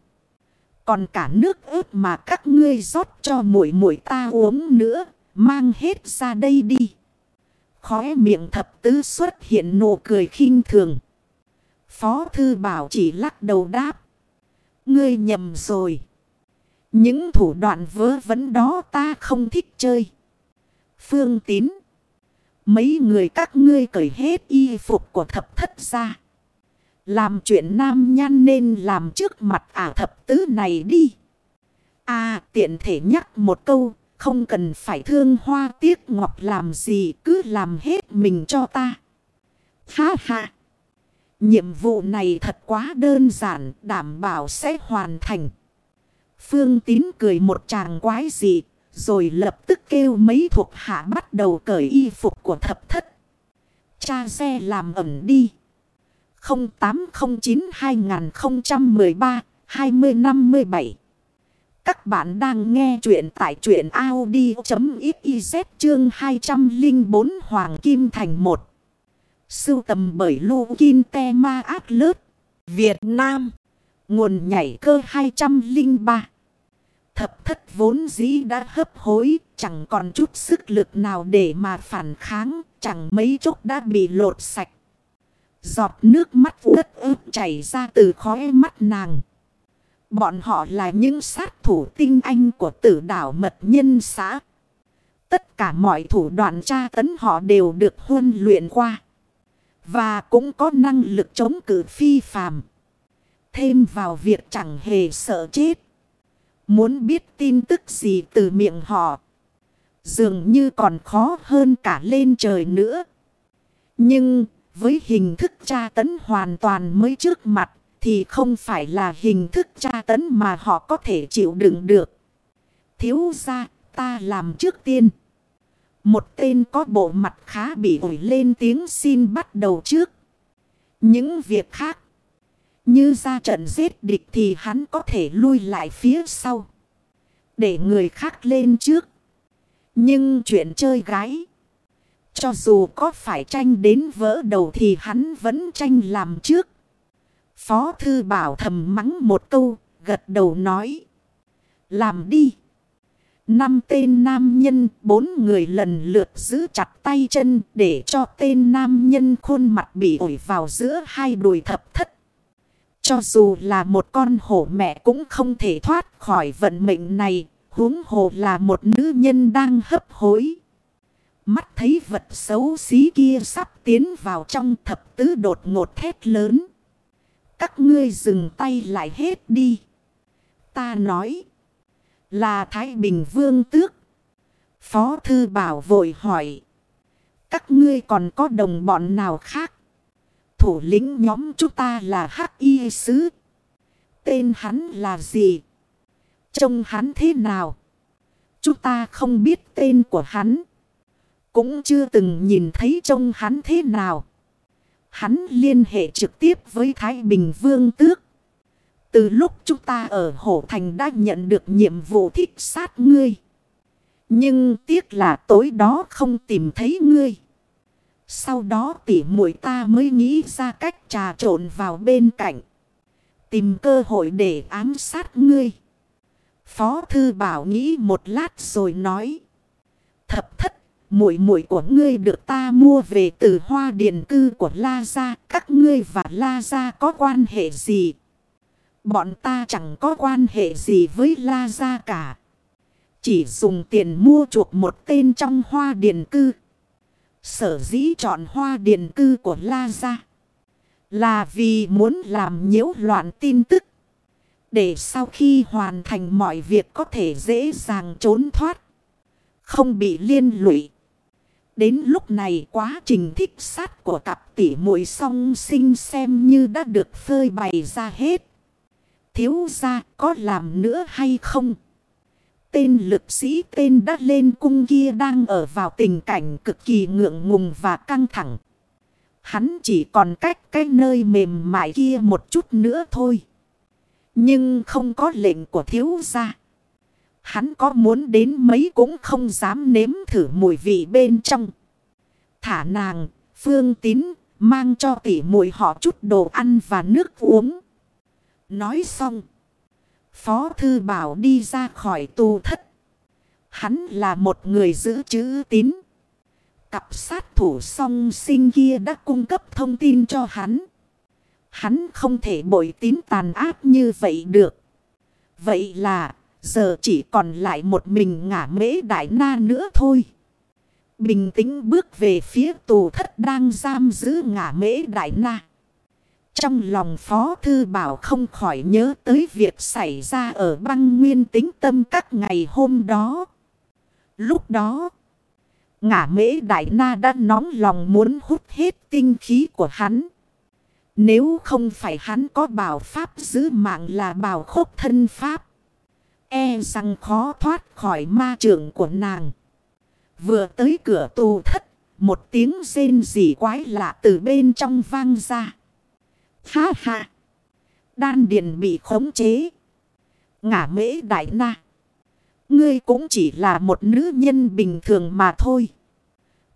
Còn cả nước ướp mà các ngươi rót cho mũi mũi ta uống nữa. Mang hết ra đây đi. Khóe miệng thập tứ xuất hiện nụ cười khinh thường. Phó thư bảo chỉ lắc đầu đáp. Ngươi nhầm rồi. Những thủ đoạn vớ vấn đó ta không thích chơi. Phương tín. Mấy người các ngươi cởi hết y phục của thập thất ra. Làm chuyện nam nhan nên làm trước mặt ả thập tứ này đi. À tiện thể nhắc một câu. Không cần phải thương hoa tiếc ngọc làm gì, cứ làm hết mình cho ta. Ha ha. Nhiệm vụ này thật quá đơn giản, đảm bảo sẽ hoàn thành. Phương tín cười một chàng quái dị, rồi lập tức kêu mấy thuộc hạ bắt đầu cởi y phục của thập thất. Cha xe làm ẩm đi. 0809-2013-2057 các bạn đang nghe chuyện tại chuyện Audi.xyz chương 204 Hoàng Kim Thành 1. Sưu tầm bởi Lô Kinh Te Ma Át Lớt. Việt Nam. Nguồn nhảy cơ 203. Thập thất vốn dĩ đã hấp hối, chẳng còn chút sức lực nào để mà phản kháng, chẳng mấy chốc đã bị lột sạch. Giọt nước mắt đất ướp chảy ra từ khóe mắt nàng. Bọn họ là những sát thủ tinh anh của tử đảo mật nhân xã. Tất cả mọi thủ đoạn tra tấn họ đều được huân luyện qua. Và cũng có năng lực chống cự phi phàm. Thêm vào việc chẳng hề sợ chết. Muốn biết tin tức gì từ miệng họ. Dường như còn khó hơn cả lên trời nữa. Nhưng, với hình thức tra tấn hoàn toàn mới trước mặt thì không phải là hình thức tra tấn mà họ có thể chịu đựng được. Thiếu ra ta làm trước tiên. Một tên có bộ mặt khá bị ổi lên tiếng xin bắt đầu trước. Những việc khác. Như ra trận giết địch thì hắn có thể lui lại phía sau. Để người khác lên trước. Nhưng chuyện chơi gái. Cho dù có phải tranh đến vỡ đầu thì hắn vẫn tranh làm trước. Phó thư bảo thầm mắng một câu, gật đầu nói. Làm đi. Năm tên nam nhân, bốn người lần lượt giữ chặt tay chân để cho tên nam nhân khuôn mặt bị ổi vào giữa hai đùi thập thất. Cho dù là một con hổ mẹ cũng không thể thoát khỏi vận mệnh này, huống hồ là một nữ nhân đang hấp hối. Mắt thấy vật xấu xí kia sắp tiến vào trong thập tứ đột ngột thét lớn. Các ngươi dừng tay lại hết đi. Ta nói. Là Thái Bình Vương Tước. Phó Thư Bảo vội hỏi. Các ngươi còn có đồng bọn nào khác? Thủ lĩnh nhóm chúng ta là Hắc Y Sứ. Tên hắn là gì? Trông hắn thế nào? Chúng ta không biết tên của hắn. Cũng chưa từng nhìn thấy trông hắn thế nào. Hắn liên hệ trực tiếp với Thái Bình Vương Tước. Từ lúc chúng ta ở Hổ Thành đã nhận được nhiệm vụ thích sát ngươi. Nhưng tiếc là tối đó không tìm thấy ngươi. Sau đó tỉ muội ta mới nghĩ ra cách trà trộn vào bên cạnh. Tìm cơ hội để ám sát ngươi. Phó thư bảo nghĩ một lát rồi nói. Thập thất muội muội của ngươi được ta mua về từ hoa điện cư của La Gia. Các ngươi và La Gia có quan hệ gì? Bọn ta chẳng có quan hệ gì với La Gia cả. Chỉ dùng tiền mua chuộc một tên trong hoa điện cư. Sở dĩ chọn hoa điện cư của La Gia. Là vì muốn làm nhiễu loạn tin tức. Để sau khi hoàn thành mọi việc có thể dễ dàng trốn thoát. Không bị liên lụy. Đến lúc này quá trình thích sát của cặp tỷ muội song sinh xem như đã được phơi bày ra hết. Thiếu ra có làm nữa hay không? Tên lực sĩ tên đã lên cung kia đang ở vào tình cảnh cực kỳ ngượng ngùng và căng thẳng. Hắn chỉ còn cách cái nơi mềm mại kia một chút nữa thôi. Nhưng không có lệnh của thiếu gia. Hắn có muốn đến mấy cũng không dám nếm thử mùi vị bên trong. Thả nàng, phương tín, mang cho tỉ muội họ chút đồ ăn và nước uống. Nói xong. Phó thư bảo đi ra khỏi tù thất. Hắn là một người giữ chữ tín. Cặp sát thủ song sinh kia đã cung cấp thông tin cho hắn. Hắn không thể bội tín tàn ác như vậy được. Vậy là giờ chỉ còn lại một mình ngả mễ đại na nữa thôi. Bình tĩnh bước về phía tù thất đang giam giữ ngả mễ đại na. Trong lòng Phó Thư Bảo không khỏi nhớ tới việc xảy ra ở băng nguyên tính tâm các ngày hôm đó. Lúc đó, ngả mễ đại na đã nóng lòng muốn hút hết tinh khí của hắn. Nếu không phải hắn có bảo pháp giữ mạng là bảo khốc thân pháp. E rằng khó thoát khỏi ma trưởng của nàng. Vừa tới cửa tù thất, một tiếng rên rỉ quái lạ từ bên trong vang ra. Ha ha! Đan điền bị khống chế. Ngả mễ đại na. Ngươi cũng chỉ là một nữ nhân bình thường mà thôi.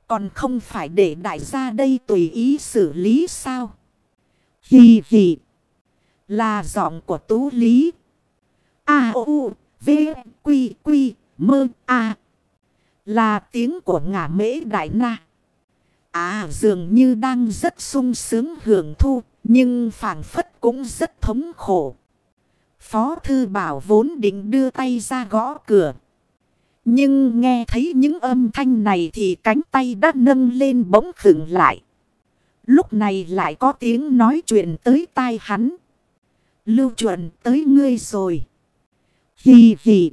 Còn không phải để đại gia đây tùy ý xử lý sao? Hì hì. Là giọng của tú lý. À ô v quy quy mơ a. Là tiếng của ngả mễ đại na. À dường như đang rất sung sướng hưởng thu. Nhưng phản phất cũng rất thống khổ. Phó thư bảo vốn định đưa tay ra gõ cửa. Nhưng nghe thấy những âm thanh này thì cánh tay đã nâng lên bỗng khửng lại. Lúc này lại có tiếng nói chuyện tới tai hắn. Lưu chuẩn, tới ngươi rồi. Hì hì.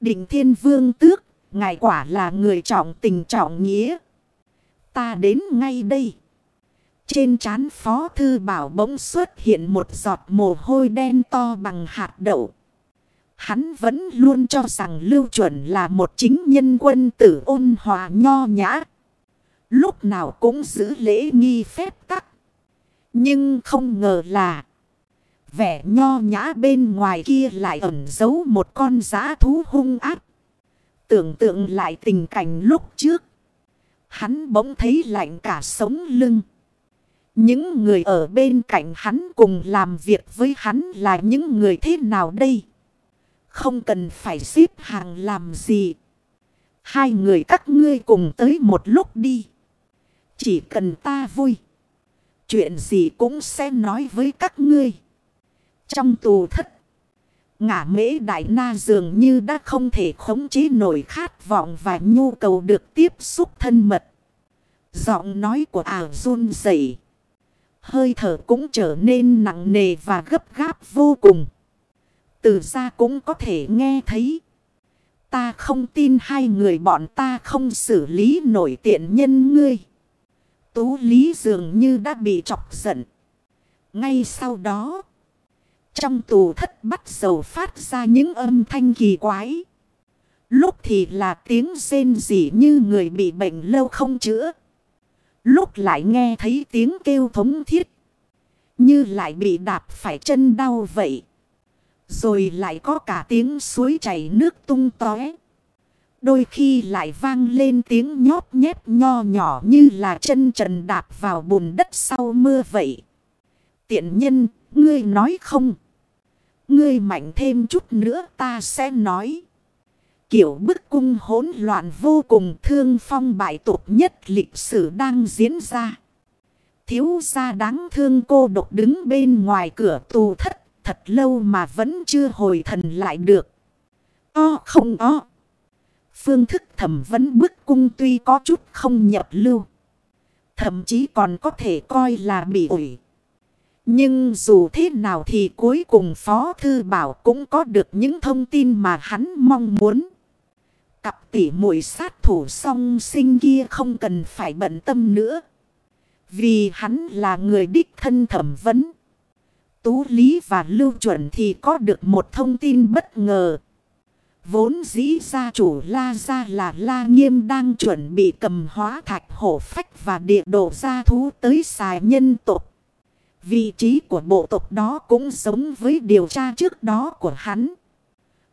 Định thiên vương tước, ngài quả là người trọng tình trọng nghĩa. Ta đến ngay đây. Trên trán phó thư bảo bỗng xuất hiện một giọt mồ hôi đen to bằng hạt đậu. Hắn vẫn luôn cho rằng Lưu Chuẩn là một chính nhân quân tử ôn hòa nho nhã. Lúc nào cũng giữ lễ nghi phép tắc. Nhưng không ngờ là vẻ nho nhã bên ngoài kia lại ẩn giấu một con giã thú hung ác. Tưởng tượng lại tình cảnh lúc trước. Hắn bỗng thấy lạnh cả sống lưng. Những người ở bên cạnh hắn cùng làm việc với hắn là những người thế nào đây? Không cần phải xếp hàng làm gì. Hai người các ngươi cùng tới một lúc đi. Chỉ cần ta vui. Chuyện gì cũng sẽ nói với các ngươi. Trong tù thất. Ngã mễ đại na dường như đã không thể khống chế nổi khát vọng và nhu cầu được tiếp xúc thân mật. Giọng nói của ảo run dậy. Hơi thở cũng trở nên nặng nề và gấp gáp vô cùng. Từ ra cũng có thể nghe thấy. Ta không tin hai người bọn ta không xử lý nổi tiện nhân ngươi. Tú lý dường như đã bị chọc giận. Ngay sau đó. Trong tù thất bắt dầu phát ra những âm thanh kỳ quái. Lúc thì là tiếng rên rỉ như người bị bệnh lâu không chữa. Lúc lại nghe thấy tiếng kêu thống thiết. Như lại bị đạp phải chân đau vậy. Rồi lại có cả tiếng suối chảy nước tung tóe. Đôi khi lại vang lên tiếng nhóp nhép nho nhỏ như là chân trần đạp vào bùn đất sau mưa vậy. Tiện nhân, ngươi nói không? Ngươi mạnh thêm chút nữa ta sẽ nói. Kiểu bức cung hỗn loạn vô cùng thương phong bại tục nhất lịch sử đang diễn ra. Thiếu gia đáng thương cô độc đứng bên ngoài cửa tù thất, thật lâu mà vẫn chưa hồi thần lại được. O không o. Phương thức thẩm vấn bức cung tuy có chút không nhập lưu. Thậm chí còn có thể coi là bị ủi. Nhưng dù thế nào thì cuối cùng Phó Thư Bảo cũng có được những thông tin mà hắn mong muốn. Cặp tỉ muội sát thủ song sinh kia không cần phải bận tâm nữa. Vì hắn là người đích thân thẩm vấn. Tú Lý và Lưu Chuẩn thì có được một thông tin bất ngờ. Vốn dĩ gia chủ La Gia là La Nghiêm đang chuẩn bị cầm hóa thạch hổ phách và địa độ gia thú tới xài nhân tộc. Vị trí của bộ tộc đó cũng giống với điều tra trước đó của hắn.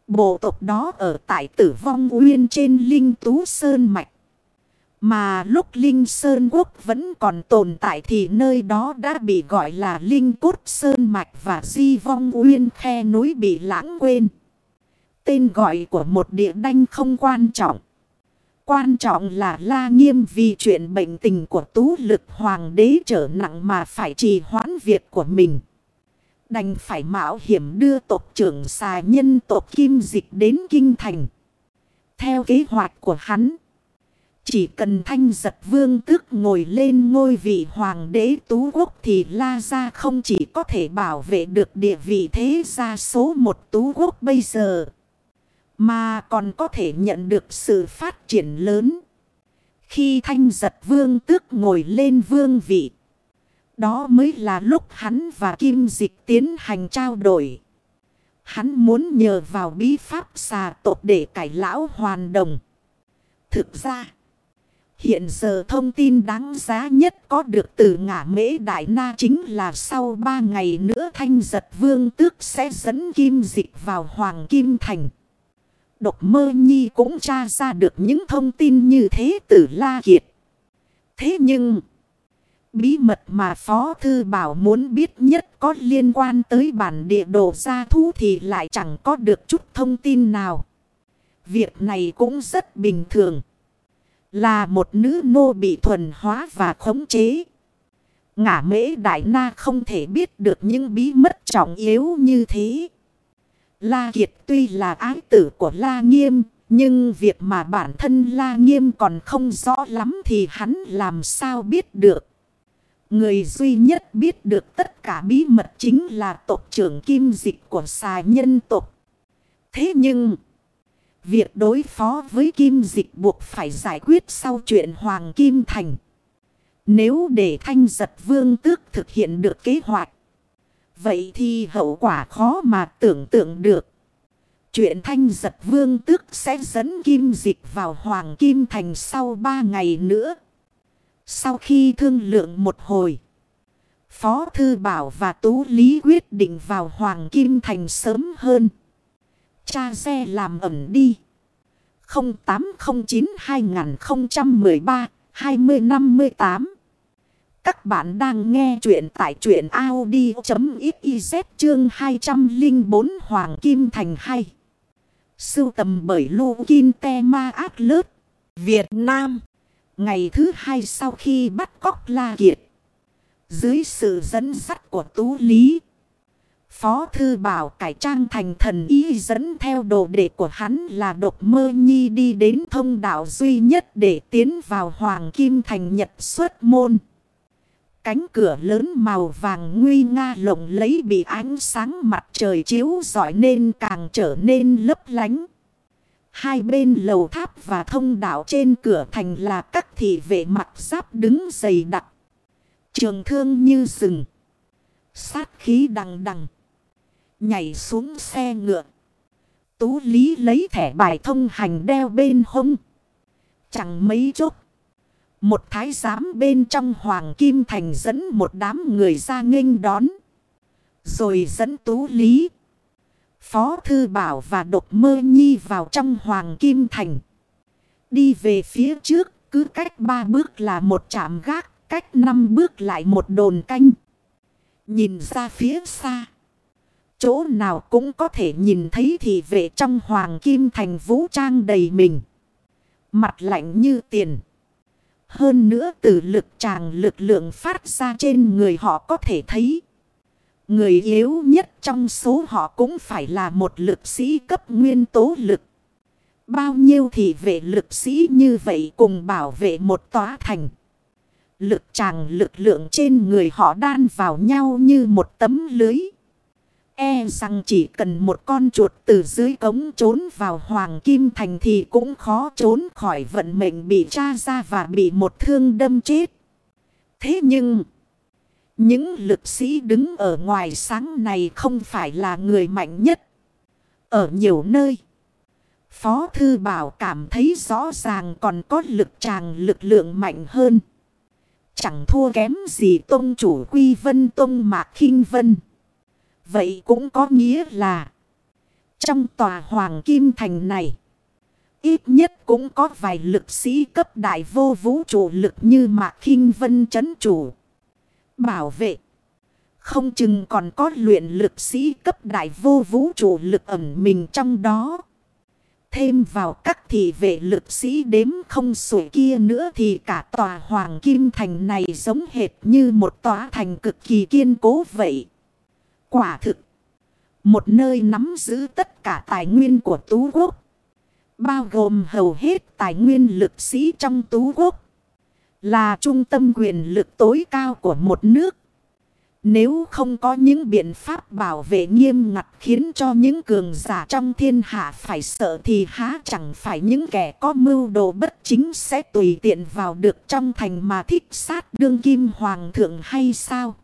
Bộ tộc đó ở tại tử vong uyên trên Linh Tú Sơn Mạch. Mà lúc Linh Sơn Quốc vẫn còn tồn tại thì nơi đó đã bị gọi là Linh Cốt Sơn Mạch và Di Vong Uyên khe núi bị lãng quên. Tên gọi của một địa đanh không quan trọng. Quan trọng là la nghiêm vì chuyện bệnh tình của tú lực hoàng đế trở nặng mà phải trì hoãn việc của mình. Đành phải mạo hiểm đưa tộc trưởng xà nhân tộc kim dịch đến kinh thành. Theo kế hoạch của hắn. Chỉ cần thanh giật vương tước ngồi lên ngôi vị hoàng đế tú quốc thì La Gia không chỉ có thể bảo vệ được địa vị thế gia số một tú quốc bây giờ. Mà còn có thể nhận được sự phát triển lớn. Khi thanh giật vương tước ngồi lên vương vị. Đó mới là lúc hắn và kim dịch tiến hành trao đổi. Hắn muốn nhờ vào bí pháp xà tộc để cải lão hoàn đồng. Thực ra... Hiện giờ thông tin đáng giá nhất có được từ ngã mễ đại na chính là sau ba ngày nữa thanh giật vương tước sẽ dẫn kim dịch vào Hoàng Kim Thành. Độc mơ nhi cũng tra ra được những thông tin như thế từ La Kiệt. Thế nhưng, bí mật mà Phó Thư Bảo muốn biết nhất có liên quan tới bản địa đồ gia thú thì lại chẳng có được chút thông tin nào. Việc này cũng rất bình thường. Là một nữ nô bị thuần hóa và khống chế. Ngã mễ đại na không thể biết được những bí mật trọng yếu như thế. La Kiệt tuy là ái tử của La Nghiêm. Nhưng việc mà bản thân La Nghiêm còn không rõ lắm thì hắn làm sao biết được. Người duy nhất biết được tất cả bí mật chính là tộc trưởng kim dịch của xà nhân tộc. Thế nhưng, việc đối phó với kim dịch buộc phải giải quyết sau chuyện Hoàng Kim Thành. Nếu để thanh giật vương tước thực hiện được kế hoạch, vậy thì hậu quả khó mà tưởng tượng được. Chuyện thanh giật vương tước sẽ dẫn kim dịch vào Hoàng Kim Thành sau ba ngày nữa. Sau khi thương lượng một hồi, Phó Thư Bảo và Tú Lý quyết định vào Hoàng Kim Thành sớm hơn. Cha xe làm ẩn đi. 0809-2013-2058 các bạn đang nghe chuyện tại chuyện Audi.xyz chương 204 Hoàng Kim Thành 2. Sưu tầm bởi Lô Kinh Te Ma Át Lớp, Việt Nam. Ngày thứ hai sau khi bắt cóc La Kiệt. Dưới sự dẫn dắt của Tú Lý. Phó Thư Bảo cải trang thành thần ý dẫn theo đồ đệ của hắn là độc mơ nhi đi đến thông đạo duy nhất để tiến vào Hoàng Kim Thành Nhật xuất môn. Cánh cửa lớn màu vàng nguy nga lộng lấy bị ánh sáng mặt trời chiếu rọi nên càng trở nên lấp lánh. Hai bên lầu tháp và thông đạo trên cửa thành là các thị vệ mặt giáp đứng dày đặc. Trường thương như rừng. Sát khí đằng đằng. Nhảy xuống xe ngựa. Tú Lý lấy thẻ bài thông hành đeo bên hông. Chẳng mấy chốc. Một thái giám bên trong Hoàng Kim Thành dẫn một đám người ra nghênh đón. Rồi dẫn Tú Lý. Phó Thư Bảo và Độc Mơ Nhi vào trong Hoàng Kim Thành. Đi về phía trước, cứ cách ba bước là một trạm gác, cách năm bước lại một đồn canh. Nhìn ra phía xa. Chỗ nào cũng có thể nhìn thấy thị vệ trong Hoàng Kim Thành vũ trang đầy mình. Mặt lạnh như tiền. Hơn nữa từ lực tràng lực lượng phát ra trên người họ có thể thấy. Người yếu nhất trong số họ cũng phải là một lực sĩ cấp nguyên tố lực. Bao nhiêu thì vệ lực sĩ như vậy cùng bảo vệ một tòa thành. Lực tràng lực lượng trên người họ đan vào nhau như một tấm lưới. E rằng chỉ cần một con chuột từ dưới cống trốn vào Hoàng Kim Thành thì cũng khó trốn khỏi vận mệnh bị tra ra và bị một thương đâm chết. Thế nhưng... Những lực sĩ đứng ở ngoài sáng này không phải là người mạnh nhất. Ở nhiều nơi. Phó Thư Bảo cảm thấy rõ ràng còn có lực tràng lực lượng mạnh hơn. Chẳng thua kém gì tôn chủ Quy Vân, Tông Mạc khinh Vân. Vậy cũng có nghĩa là, trong tòa Hoàng Kim Thành này, ít nhất cũng có vài lực sĩ cấp đại vô vũ trụ lực như Mạc kinh Vân chấn chủ bảo vệ. Không chừng còn có luyện lực sĩ cấp đại vô vũ trụ lực ẩn mình trong đó. Thêm vào các thị vệ lực sĩ đếm không sủi kia nữa thì cả tòa Hoàng Kim Thành này giống hệt như một tòa thành cực kỳ kiên cố vậy. Quả thực, một nơi nắm giữ tất cả tài nguyên của Tú Quốc. Bao gồm hầu hết tài nguyên lực sĩ trong Tú Quốc. Là trung tâm quyền lực tối cao của một nước. Nếu không có những biện pháp bảo vệ nghiêm ngặt khiến cho những cường giả trong thiên hạ phải sợ thì há chẳng phải những kẻ có mưu đồ bất chính sẽ tùy tiện vào được trong thành mà thích sát đương kim hoàng thượng hay sao?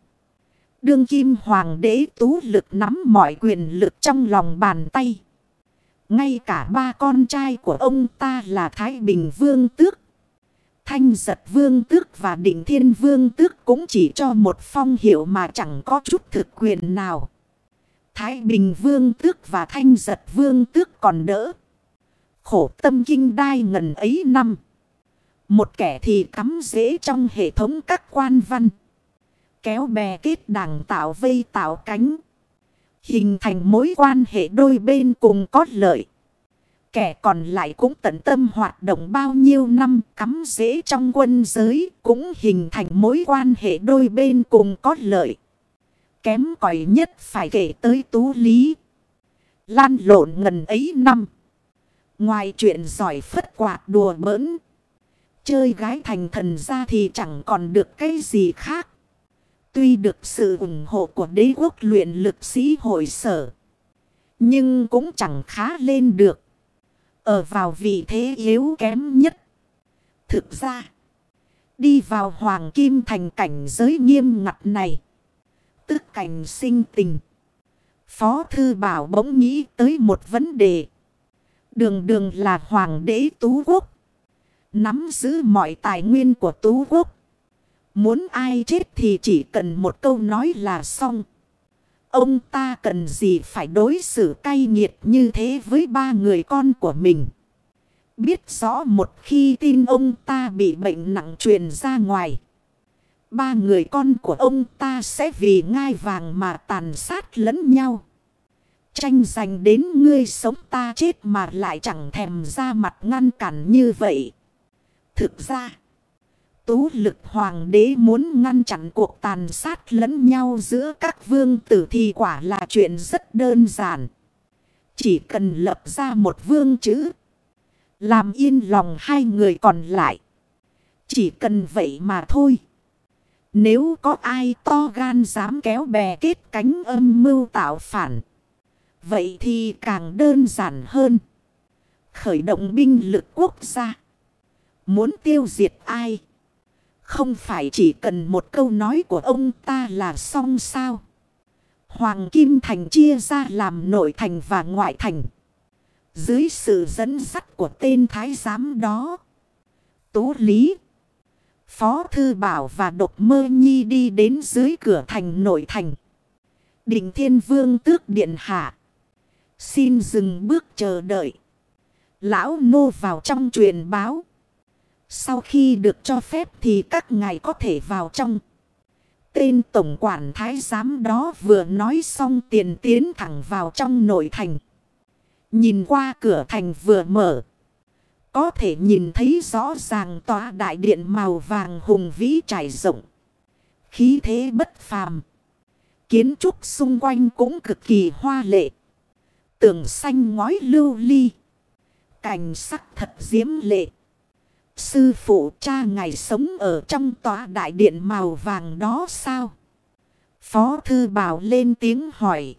Đương kim hoàng đế tú lực nắm mọi quyền lực trong lòng bàn tay. Ngay cả ba con trai của ông ta là Thái Bình Vương Tước Thanh giật vương tước và định thiên vương tước cũng chỉ cho một phong hiệu mà chẳng có chút thực quyền nào. Thái Bình vương tước và thanh giật vương tước còn đỡ. Khổ tâm kinh đai ngần ấy năm. Một kẻ thì cắm dễ trong hệ thống các quan văn. Kéo bè kết đảng tạo vây tạo cánh. Hình thành mối quan hệ đôi bên cùng có lợi. Kẻ còn lại cũng tận tâm hoạt động bao nhiêu năm cắm rễ trong quân giới cũng hình thành mối quan hệ đôi bên cùng có lợi. Kém cỏi nhất phải kể tới tú lý. Lan lộn ngần ấy năm. Ngoài chuyện giỏi phất quạt đùa bỡn. Chơi gái thành thần ra thì chẳng còn được cái gì khác tuy được sự ủng hộ của đế quốc luyện lực sĩ hội sở. Nhưng cũng chẳng khá lên được. Ở vào vị thế yếu kém nhất. Thực ra, đi vào hoàng kim thành cảnh giới nghiêm ngặt này. Tức cảnh sinh tình. Phó Thư Bảo bỗng nghĩ tới một vấn đề. Đường đường là hoàng đế Tú Quốc. Nắm giữ mọi tài nguyên của Tú Quốc. Muốn ai chết thì chỉ cần một câu nói là xong. Ông ta cần gì phải đối xử cay nghiệt như thế với ba người con của mình. Biết rõ một khi tin ông ta bị bệnh nặng truyền ra ngoài. Ba người con của ông ta sẽ vì ngai vàng mà tàn sát lẫn nhau. Tranh giành đến ngươi sống ta chết mà lại chẳng thèm ra mặt ngăn cản như vậy. Thực ra, tú lực hoàng đế muốn ngăn chặn cuộc tàn sát lẫn nhau giữa các vương tử thì quả là chuyện rất đơn giản. Chỉ cần lập ra một vương chữ. Làm yên lòng hai người còn lại. Chỉ cần vậy mà thôi. Nếu có ai to gan dám kéo bè kết cánh âm mưu tạo phản. Vậy thì càng đơn giản hơn. Khởi động binh lực quốc gia. Muốn tiêu diệt ai? Không phải chỉ cần một câu nói của ông ta là xong sao? Hoàng Kim Thành chia ra làm nội thành và ngoại thành. Dưới sự dẫn dắt của tên thái giám đó. Tú Lý. Phó Thư Bảo và Độc Mơ Nhi đi đến dưới cửa thành nội thành. Định Thiên Vương tước điện hạ. Xin dừng bước chờ đợi. Lão nô vào trong truyền báo. Sau khi được cho phép thì các ngài có thể vào trong. Tên tổng quản thái giám đó vừa nói xong tiền tiến thẳng vào trong nội thành. Nhìn qua cửa thành vừa mở. Có thể nhìn thấy rõ ràng tòa đại điện màu vàng hùng vĩ trải rộng. Khí thế bất phàm. Kiến trúc xung quanh cũng cực kỳ hoa lệ. Tường xanh ngói lưu ly. Cảnh sắc thật diễm lệ. Sư phụ cha ngài sống ở trong tòa đại điện màu vàng đó sao? Phó thư bảo lên tiếng hỏi.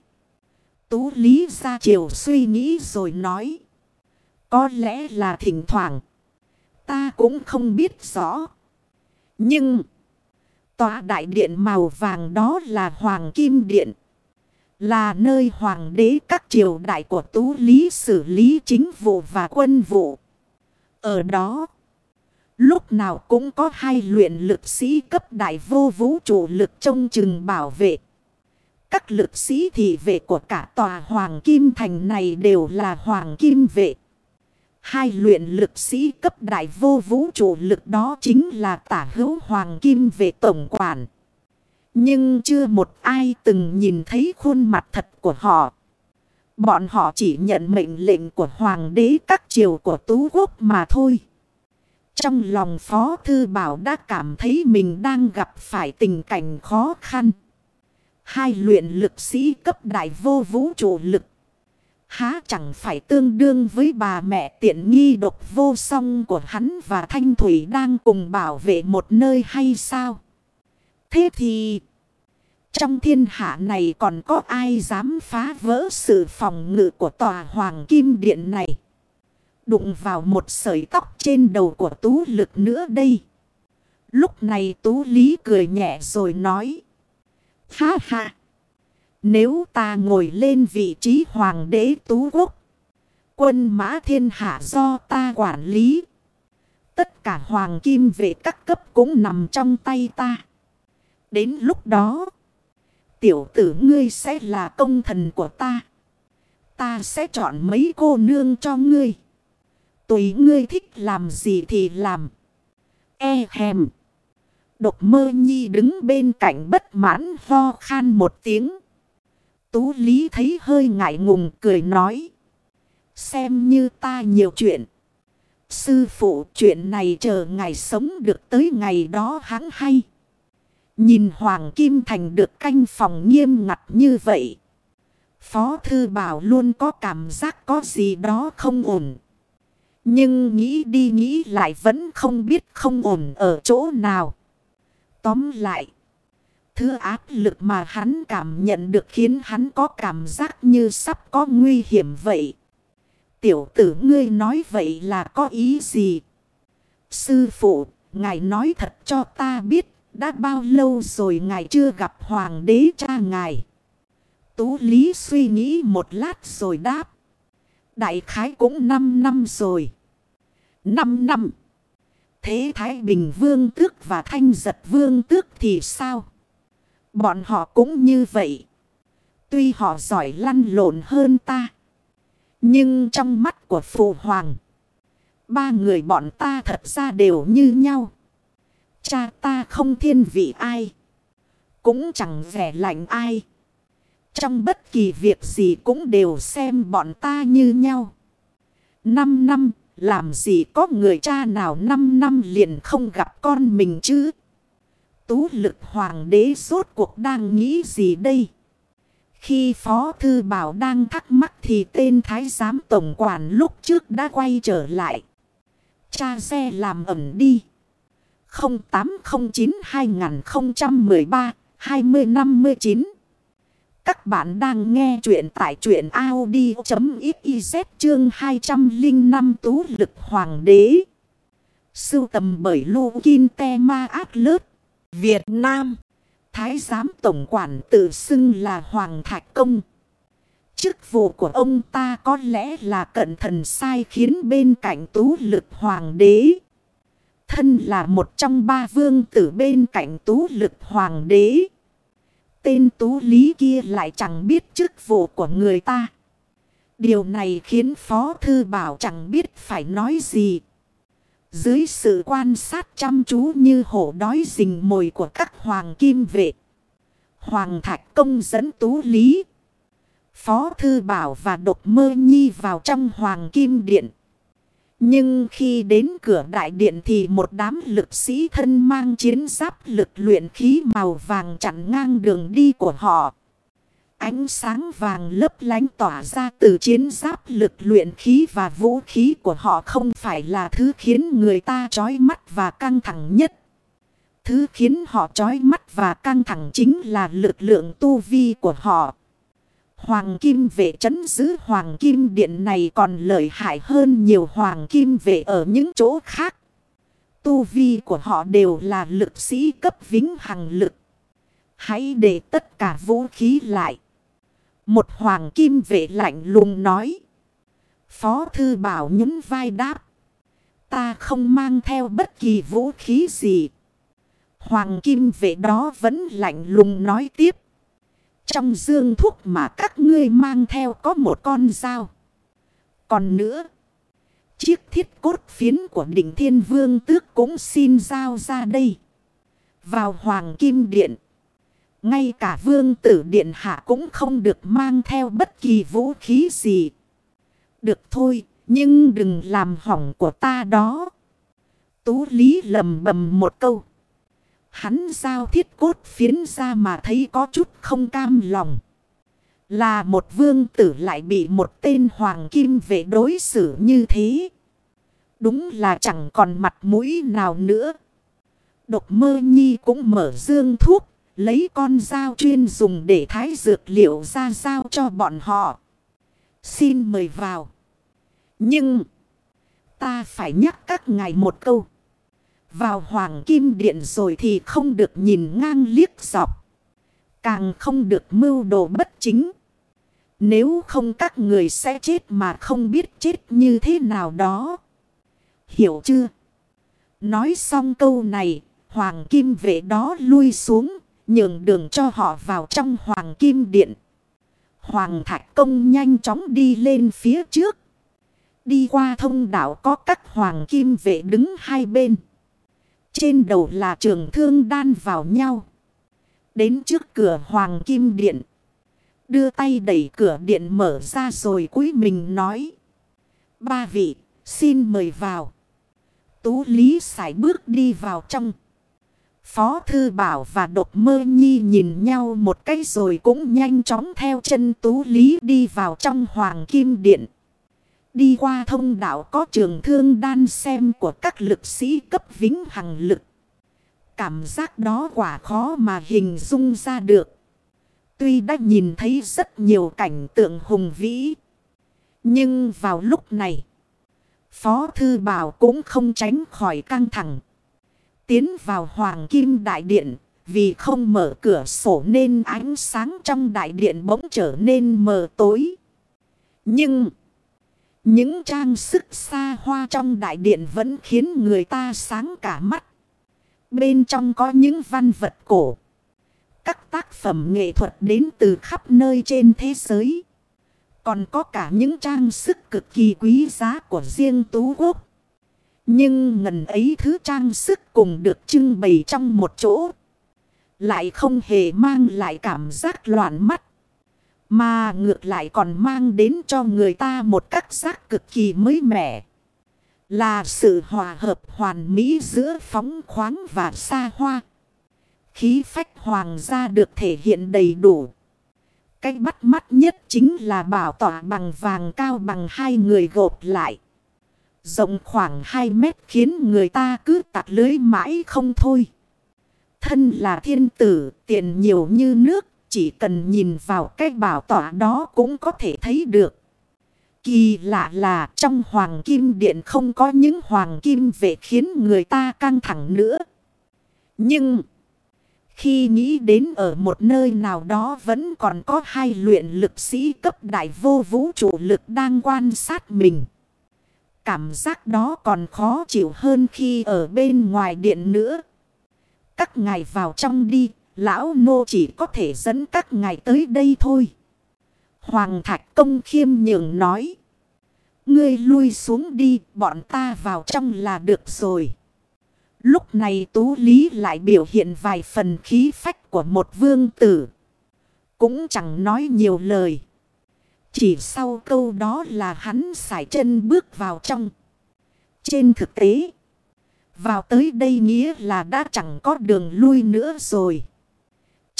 Tú lý ra chiều suy nghĩ rồi nói. Có lẽ là thỉnh thoảng. Ta cũng không biết rõ. Nhưng. Tòa đại điện màu vàng đó là Hoàng Kim Điện. Là nơi hoàng đế các triều đại của tú lý xử lý chính vụ và quân vụ. Ở đó. Lúc nào cũng có hai luyện lực sĩ cấp đại vô vũ trụ lực trông chừng bảo vệ. Các lực sĩ thị vệ của cả tòa Hoàng Kim Thành này đều là Hoàng Kim vệ. Hai luyện lực sĩ cấp đại vô vũ trụ lực đó chính là tả hữu Hoàng Kim vệ tổng quản. Nhưng chưa một ai từng nhìn thấy khuôn mặt thật của họ. Bọn họ chỉ nhận mệnh lệnh của Hoàng đế các triều của Tú Quốc mà thôi. Trong lòng Phó Thư Bảo đã cảm thấy mình đang gặp phải tình cảnh khó khăn. Hai luyện lực sĩ cấp đại vô vũ trụ lực. Há chẳng phải tương đương với bà mẹ tiện nghi độc vô song của hắn và Thanh Thủy đang cùng bảo vệ một nơi hay sao? Thế thì... Trong thiên hạ này còn có ai dám phá vỡ sự phòng ngự của tòa hoàng kim điện này? Đụng vào một sợi tóc trên đầu của tú lực nữa đây. Lúc này tú lý cười nhẹ rồi nói. Ha ha! Nếu ta ngồi lên vị trí hoàng đế tú quốc. Quân mã thiên hạ do ta quản lý. Tất cả hoàng kim về các cấp cũng nằm trong tay ta. Đến lúc đó. Tiểu tử ngươi sẽ là công thần của ta. Ta sẽ chọn mấy cô nương cho ngươi. Tùy ngươi thích làm gì thì làm. E hèm. Độc mơ nhi đứng bên cạnh bất mãn ho khan một tiếng. Tú Lý thấy hơi ngại ngùng cười nói. Xem như ta nhiều chuyện. Sư phụ chuyện này chờ ngày sống được tới ngày đó hắn hay. Nhìn Hoàng Kim Thành được canh phòng nghiêm ngặt như vậy. Phó Thư Bảo luôn có cảm giác có gì đó không ổn. Nhưng nghĩ đi nghĩ lại vẫn không biết không ổn ở chỗ nào. Tóm lại. Thứ áp lực mà hắn cảm nhận được khiến hắn có cảm giác như sắp có nguy hiểm vậy. Tiểu tử ngươi nói vậy là có ý gì? Sư phụ, ngài nói thật cho ta biết, đã bao lâu rồi ngài chưa gặp hoàng đế cha ngài? Tú Lý suy nghĩ một lát rồi đáp. Đại khái cũng 5 năm rồi. 5 năm. Thế Thái Bình Vương Tước và Thanh Giật Vương Tước thì sao? Bọn họ cũng như vậy. Tuy họ giỏi lăn lộn hơn ta. Nhưng trong mắt của Phụ Hoàng. Ba người bọn ta thật ra đều như nhau. Cha ta không thiên vị ai. Cũng chẳng vẻ lạnh ai. Trong bất kỳ việc gì cũng đều xem bọn ta như nhau. Năm năm, làm gì có người cha nào 5 năm năm liền không gặp con mình chứ? Tú lực hoàng đế suốt cuộc đang nghĩ gì đây? Khi Phó Thư Bảo đang thắc mắc thì tên Thái giám tổng quản lúc trước đã quay trở lại. Cha xe làm ẩn đi. 0809 2013 2059 các bạn đang nghe chuyện tại chuyện Audi.xyz chương 205 tú lực hoàng đế. Sưu tầm bởi Lô Kinh Te Ma Át Lớt, Việt Nam. Thái giám tổng quản tự xưng là Hoàng Thạch Công. Chức vụ của ông ta có lẽ là cận thần sai khiến bên cạnh tú lực hoàng đế. Thân là một trong ba vương tử bên cạnh tú lực hoàng đế. Tên tú lý kia lại chẳng biết chức vụ của người ta. Điều này khiến Phó Thư Bảo chẳng biết phải nói gì. Dưới sự quan sát chăm chú như hổ đói rình mồi của các hoàng kim vệ. Hoàng Thạch Công dẫn Tú Lý. Phó Thư Bảo và Độc Mơ Nhi vào trong Hoàng Kim Điện. Nhưng khi đến cửa đại điện thì một đám lực sĩ thân mang chiến giáp lực luyện khí màu vàng chặn ngang đường đi của họ. Ánh sáng vàng lấp lánh tỏa ra từ chiến giáp lực luyện khí và vũ khí của họ không phải là thứ khiến người ta chói mắt và căng thẳng nhất. Thứ khiến họ chói mắt và căng thẳng chính là lực lượng tu vi của họ. Hoàng kim vệ chấn giữ hoàng kim điện này còn lợi hại hơn nhiều hoàng kim vệ ở những chỗ khác. Tu vi của họ đều là lực sĩ cấp vĩnh hằng lực. Hãy để tất cả vũ khí lại. Một hoàng kim vệ lạnh lùng nói. Phó thư bảo nhún vai đáp. Ta không mang theo bất kỳ vũ khí gì. Hoàng kim vệ đó vẫn lạnh lùng nói tiếp. Trong dương thuốc mà các ngươi mang theo có một con dao. Còn nữa, chiếc thiết cốt phiến của đỉnh thiên vương tước cũng xin giao ra đây. Vào hoàng kim điện. Ngay cả vương tử điện hạ cũng không được mang theo bất kỳ vũ khí gì. Được thôi, nhưng đừng làm hỏng của ta đó. Tú lý lầm bầm một câu. Hắn giao thiết cốt phiến ra mà thấy có chút không cam lòng. Là một vương tử lại bị một tên hoàng kim vệ đối xử như thế. Đúng là chẳng còn mặt mũi nào nữa. Độc mơ nhi cũng mở dương thuốc. Lấy con dao chuyên dùng để thái dược liệu ra sao cho bọn họ. Xin mời vào. Nhưng, ta phải nhắc các ngài một câu. Vào hoàng kim điện rồi thì không được nhìn ngang liếc dọc. Càng không được mưu đồ bất chính. Nếu không các người sẽ chết mà không biết chết như thế nào đó. Hiểu chưa? Nói xong câu này, hoàng kim vệ đó lui xuống, nhường đường cho họ vào trong hoàng kim điện. Hoàng thạch công nhanh chóng đi lên phía trước. Đi qua thông đạo có các hoàng kim vệ đứng hai bên. Trên đầu là trường thương đan vào nhau. Đến trước cửa Hoàng Kim Điện. Đưa tay đẩy cửa điện mở ra rồi cúi mình nói. Ba vị, xin mời vào. Tú Lý sải bước đi vào trong. Phó Thư Bảo và Độc Mơ Nhi nhìn nhau một cái rồi cũng nhanh chóng theo chân Tú Lý đi vào trong Hoàng Kim Điện. Đi qua thông đạo có trường thương đan xem của các lực sĩ cấp vĩnh hằng lực. Cảm giác đó quả khó mà hình dung ra được. Tuy đã nhìn thấy rất nhiều cảnh tượng hùng vĩ. Nhưng vào lúc này, Phó Thư Bảo cũng không tránh khỏi căng thẳng. Tiến vào Hoàng Kim Đại Điện, vì không mở cửa sổ nên ánh sáng trong đại điện bỗng trở nên mờ tối. Nhưng, những trang sức xa hoa trong đại điện vẫn khiến người ta sáng cả mắt. Bên trong có những văn vật cổ. Các tác phẩm nghệ thuật đến từ khắp nơi trên thế giới. Còn có cả những trang sức cực kỳ quý giá của riêng Tú Quốc. Nhưng ngần ấy thứ trang sức cùng được trưng bày trong một chỗ. Lại không hề mang lại cảm giác loạn mắt. Mà ngược lại còn mang đến cho người ta một cách giác cực kỳ mới mẻ. Là sự hòa hợp hoàn mỹ giữa phóng khoáng và xa hoa. Khí phách hoàng gia được thể hiện đầy đủ. Cách bắt mắt nhất chính là bảo tỏa bằng vàng cao bằng hai người gộp lại. Rộng khoảng 2 mét khiến người ta cứ tạt lưới mãi không thôi. Thân là thiên tử, tiền nhiều như nước, chỉ cần nhìn vào cái bảo tỏa đó cũng có thể thấy được. Kỳ lạ là trong hoàng kim điện không có những hoàng kim vệ khiến người ta căng thẳng nữa. Nhưng khi nghĩ đến ở một nơi nào đó vẫn còn có hai luyện lực sĩ cấp đại vô vũ trụ lực đang quan sát mình. Cảm giác đó còn khó chịu hơn khi ở bên ngoài điện nữa. Các ngài vào trong đi, lão nô chỉ có thể dẫn các ngài tới đây thôi. Hoàng Thạch Công khiêm nhường nói. Ngươi lui xuống đi, bọn ta vào trong là được rồi. Lúc này Tú Lý lại biểu hiện vài phần khí phách của một vương tử. Cũng chẳng nói nhiều lời. Chỉ sau câu đó là hắn sải chân bước vào trong. Trên thực tế, vào tới đây nghĩa là đã chẳng có đường lui nữa rồi.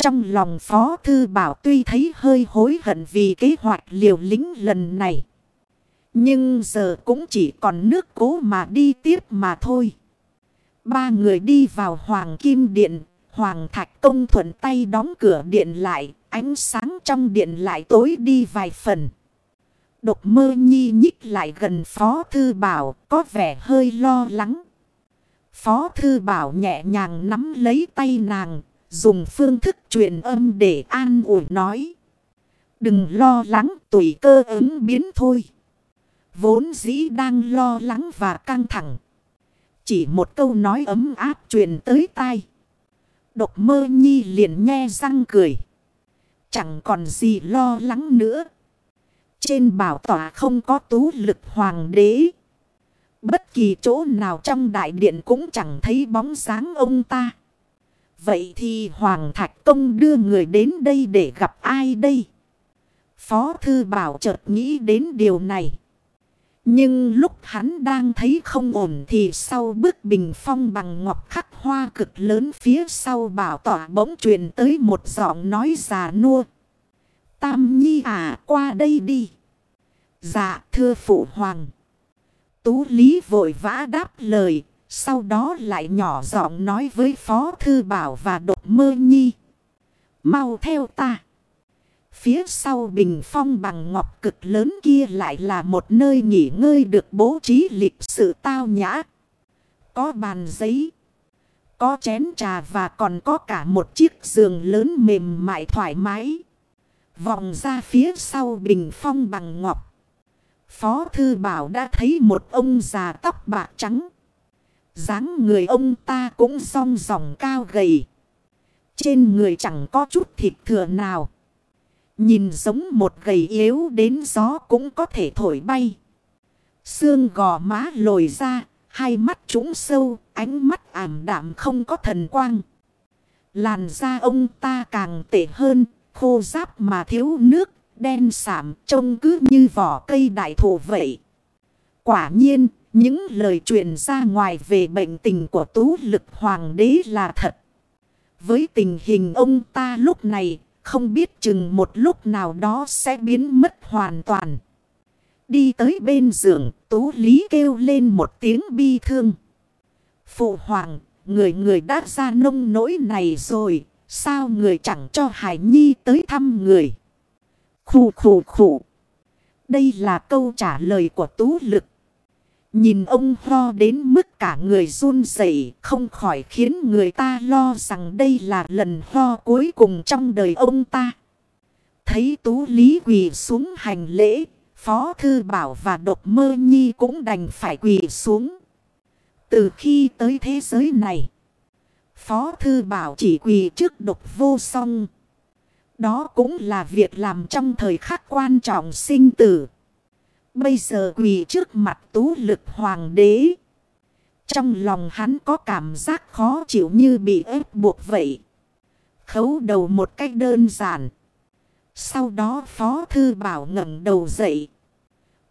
Trong lòng Phó Thư Bảo tuy thấy hơi hối hận vì kế hoạch liều lính lần này. Nhưng giờ cũng chỉ còn nước cố mà đi tiếp mà thôi. Ba người đi vào Hoàng Kim Điện. Hoàng Thạch Công thuận tay đóng cửa điện lại. Ánh sáng trong điện lại tối đi vài phần. Độc mơ nhi nhích lại gần Phó Thư Bảo có vẻ hơi lo lắng. Phó Thư Bảo nhẹ nhàng nắm lấy tay nàng, dùng phương thức truyền âm để an ủi nói. Đừng lo lắng, tùy cơ ứng biến thôi. Vốn dĩ đang lo lắng và căng thẳng. Chỉ một câu nói ấm áp truyền tới tai. Độc mơ nhi liền nghe răng cười. Chẳng còn gì lo lắng nữa. Trên bảo tỏa không có tú lực hoàng đế. Bất kỳ chỗ nào trong đại điện cũng chẳng thấy bóng dáng ông ta. Vậy thì Hoàng Thạch Công đưa người đến đây để gặp ai đây? Phó Thư Bảo chợt nghĩ đến điều này. Nhưng lúc hắn đang thấy không ổn thì sau bước bình phong bằng ngọc khắc hoa cực lớn phía sau bảo tỏa bỗng truyền tới một giọng nói già nua. Tam Nhi à qua đây đi. Dạ thưa phụ hoàng. Tú Lý vội vã đáp lời. Sau đó lại nhỏ giọng nói với Phó Thư Bảo và Đột Mơ Nhi. Mau theo ta. Phía sau bình phong bằng ngọc cực lớn kia lại là một nơi nghỉ ngơi được bố trí lịch sự tao nhã. Có bàn giấy. Có chén trà và còn có cả một chiếc giường lớn mềm mại thoải mái. Vòng ra phía sau bình phong bằng ngọc. Phó Thư Bảo đã thấy một ông già tóc bạc trắng dáng người ông ta cũng song dòng cao gầy. Trên người chẳng có chút thịt thừa nào. Nhìn giống một gầy yếu đến gió cũng có thể thổi bay. Xương gò má lồi ra, hai mắt trũng sâu, ánh mắt ảm đạm không có thần quang. Làn da ông ta càng tệ hơn, khô giáp mà thiếu nước, đen sạm trông cứ như vỏ cây đại thụ vậy. Quả nhiên, những lời truyền ra ngoài về bệnh tình của tú lực hoàng đế là thật. Với tình hình ông ta lúc này, không biết chừng một lúc nào đó sẽ biến mất hoàn toàn. Đi tới bên giường, tú lý kêu lên một tiếng bi thương. Phụ hoàng, người người đã ra nông nỗi này rồi. Sao người chẳng cho Hải Nhi tới thăm người? Khủ khủ khủ. Đây là câu trả lời của Tú Lực. Nhìn ông ho đến mức cả người run rẩy không khỏi khiến người ta lo rằng đây là lần ho cuối cùng trong đời ông ta. Thấy Tú Lý quỳ xuống hành lễ, Phó Thư Bảo và Độc Mơ Nhi cũng đành phải quỳ xuống. Từ khi tới thế giới này, Phó Thư Bảo chỉ quỳ trước độc vô song. Đó cũng là việc làm trong thời khắc quan trọng sinh tử. Bây giờ quỳ trước mặt tú lực hoàng đế. Trong lòng hắn có cảm giác khó chịu như bị ép buộc vậy. Khấu đầu một cách đơn giản. Sau đó Phó Thư Bảo ngẩng đầu dậy.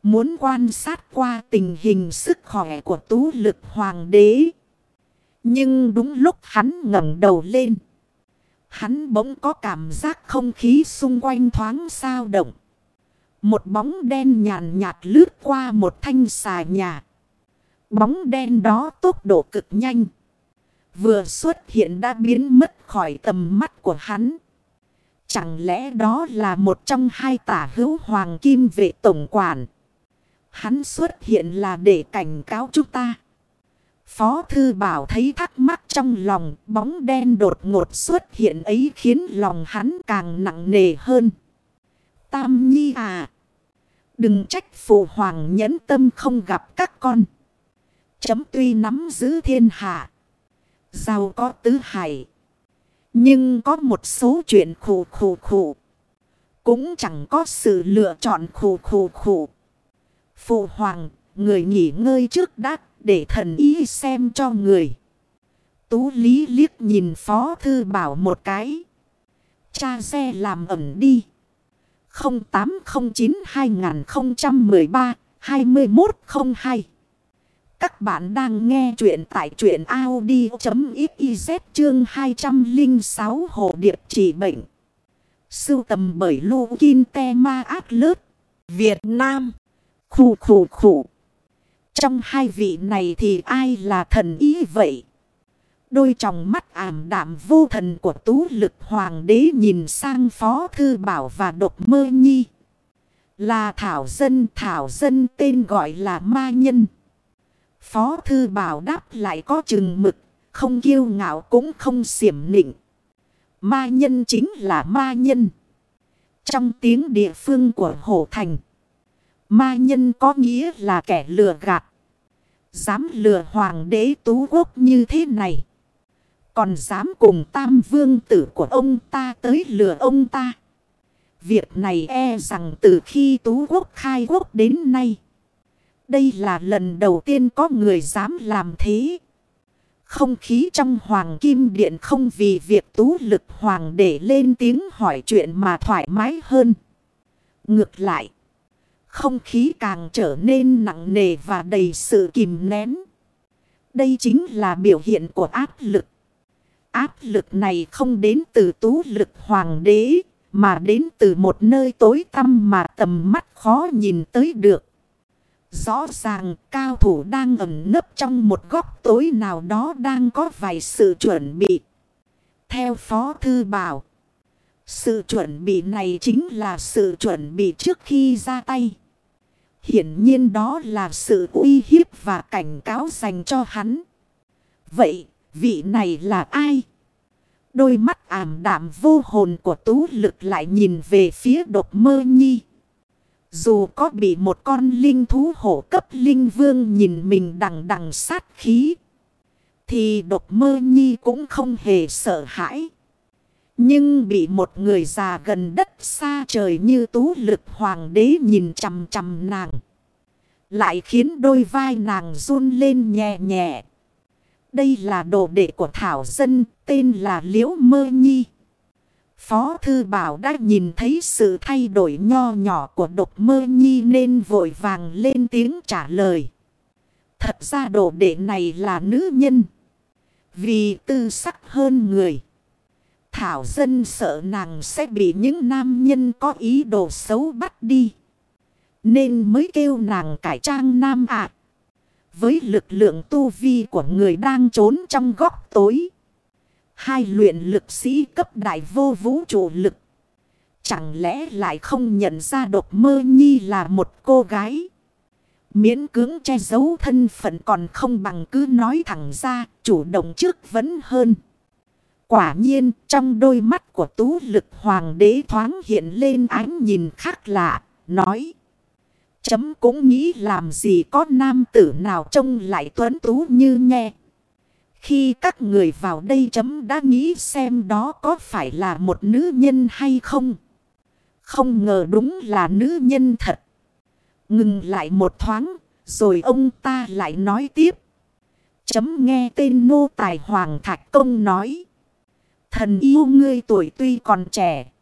Muốn quan sát qua tình hình sức khỏe của tú lực hoàng đế. Nhưng đúng lúc hắn ngẩng đầu lên. Hắn bỗng có cảm giác không khí xung quanh thoáng sao động. Một bóng đen nhàn nhạt lướt qua một thanh xà nhà. Bóng đen đó tốc độ cực nhanh. Vừa xuất hiện đã biến mất khỏi tầm mắt của hắn. Chẳng lẽ đó là một trong hai tả hữu hoàng kim vệ tổng quản. Hắn xuất hiện là để cảnh cáo chúng ta. Phó Thư Bảo thấy thắc mắc trong lòng, bóng đen đột ngột xuất hiện ấy khiến lòng hắn càng nặng nề hơn. Tam Nhi à! Đừng trách phụ hoàng nhẫn tâm không gặp các con. Chấm tuy nắm giữ thiên hạ. Giàu có tứ hải. Nhưng có một số chuyện khủ khủ khủ. Cũng chẳng có sự lựa chọn khủ khủ khủ. Phụ hoàng, người nghỉ ngơi trước đã để thần ý xem cho người. Tú lý liếc nhìn phó thư bảo một cái. Cha xe làm ẩn đi. 0809-2013-2102 Các bạn đang nghe chuyện tại chuyện Audi.xyz chương 206 Hồ Điệp chỉ bệnh. Sưu tầm bởi Lô Kinh Te Ma Át Lớt, Việt Nam. Khủ khủ khủ. Trong hai vị này thì ai là thần ý vậy? Đôi tròng mắt ảm đạm vô thần của tú lực hoàng đế nhìn sang phó thư bảo và độc mơ nhi. Là thảo dân thảo dân tên gọi là ma nhân. Phó thư bảo đáp lại có chừng mực, không kiêu ngạo cũng không xiểm nịnh. Ma nhân chính là ma nhân. Trong tiếng địa phương của Hồ Thành. Ma nhân có nghĩa là kẻ lừa gạt. Dám lừa hoàng đế tú quốc như thế này. Còn dám cùng tam vương tử của ông ta tới lừa ông ta. Việc này e rằng từ khi tú quốc khai quốc đến nay. Đây là lần đầu tiên có người dám làm thế. Không khí trong hoàng kim điện không vì việc tú lực hoàng để lên tiếng hỏi chuyện mà thoải mái hơn. Ngược lại. Không khí càng trở nên nặng nề và đầy sự kìm nén. Đây chính là biểu hiện của áp lực. Áp lực này không đến từ tú lực hoàng đế, mà đến từ một nơi tối tăm mà tầm mắt khó nhìn tới được. Rõ ràng cao thủ đang ẩn nấp trong một góc tối nào đó đang có vài sự chuẩn bị. Theo Phó Thư Bảo, sự chuẩn bị này chính là sự chuẩn bị trước khi ra tay. Hiển nhiên đó là sự uy hiếp và cảnh cáo dành cho hắn. Vậy, vị này là ai? Đôi mắt ảm đạm vô hồn của tú lực lại nhìn về phía độc mơ nhi. Dù có bị một con linh thú hổ cấp linh vương nhìn mình đằng đằng sát khí. Thì độc mơ nhi cũng không hề sợ hãi. Nhưng bị một người già gần đất xa trời như tú lực hoàng đế nhìn chằm chằm nàng. Lại khiến đôi vai nàng run lên nhẹ nhẹ. Đây là đồ đệ của Thảo Dân, tên là Liễu Mơ Nhi. Phó Thư Bảo đã nhìn thấy sự thay đổi nho nhỏ của độc mơ nhi nên vội vàng lên tiếng trả lời. Thật ra đồ đệ này là nữ nhân. Vì tư sắc hơn người. Thảo dân sợ nàng sẽ bị những nam nhân có ý đồ xấu bắt đi. Nên mới kêu nàng cải trang nam ạ. Với lực lượng tu vi của người đang trốn trong góc tối. Hai luyện lực sĩ cấp đại vô vũ trụ lực. Chẳng lẽ lại không nhận ra độc mơ nhi là một cô gái. Miễn cưỡng che giấu thân phận còn không bằng cứ nói thẳng ra chủ động trước vẫn hơn. Quả nhiên trong đôi mắt của tú lực hoàng đế thoáng hiện lên ánh nhìn khác lạ, nói. Chấm cũng nghĩ làm gì có nam tử nào trông lại tuấn tú như nghe. Khi các người vào đây chấm đã nghĩ xem đó có phải là một nữ nhân hay không. Không ngờ đúng là nữ nhân thật. Ngừng lại một thoáng, rồi ông ta lại nói tiếp. Chấm nghe tên nô tài Hoàng Thạch Công nói. Thần yêu ngươi tuổi tuy còn trẻ.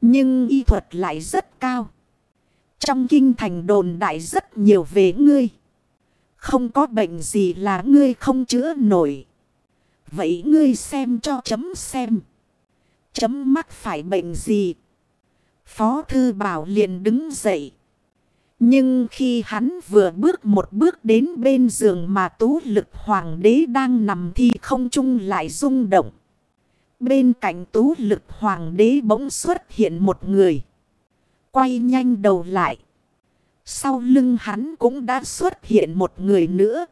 Nhưng y thuật lại rất cao. Trong kinh thành đồn đại rất nhiều về ngươi. Không có bệnh gì là ngươi không chữa nổi. Vậy ngươi xem cho chấm xem. Chấm mắc phải bệnh gì? Phó thư bảo liền đứng dậy. Nhưng khi hắn vừa bước một bước đến bên giường mà tú lực hoàng đế đang nằm thì không chung lại rung động. Bên cạnh tú lực hoàng đế bỗng xuất hiện một người. Quay nhanh đầu lại. Sau lưng hắn cũng đã xuất hiện một người nữa.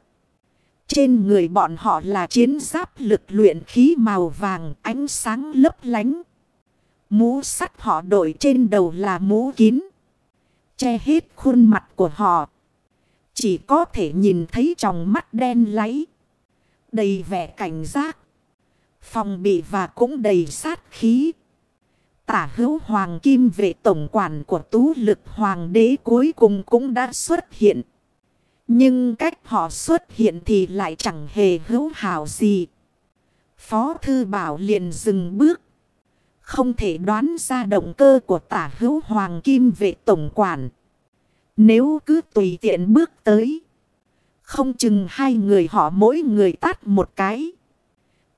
Trên người bọn họ là chiến giáp lực luyện khí màu vàng ánh sáng lấp lánh. Mũ sắt họ đội trên đầu là mũ kín. Che hết khuôn mặt của họ. Chỉ có thể nhìn thấy trong mắt đen láy. Đầy vẻ cảnh giác. Phòng bị và cũng đầy sát khí. Tả hữu hoàng kim vệ tổng quản của tú lực hoàng đế cuối cùng cũng đã xuất hiện. Nhưng cách họ xuất hiện thì lại chẳng hề hữu hảo gì. Phó thư bảo liền dừng bước. Không thể đoán ra động cơ của tả hữu hoàng kim vệ tổng quản. Nếu cứ tùy tiện bước tới. Không chừng hai người họ mỗi người tát một cái.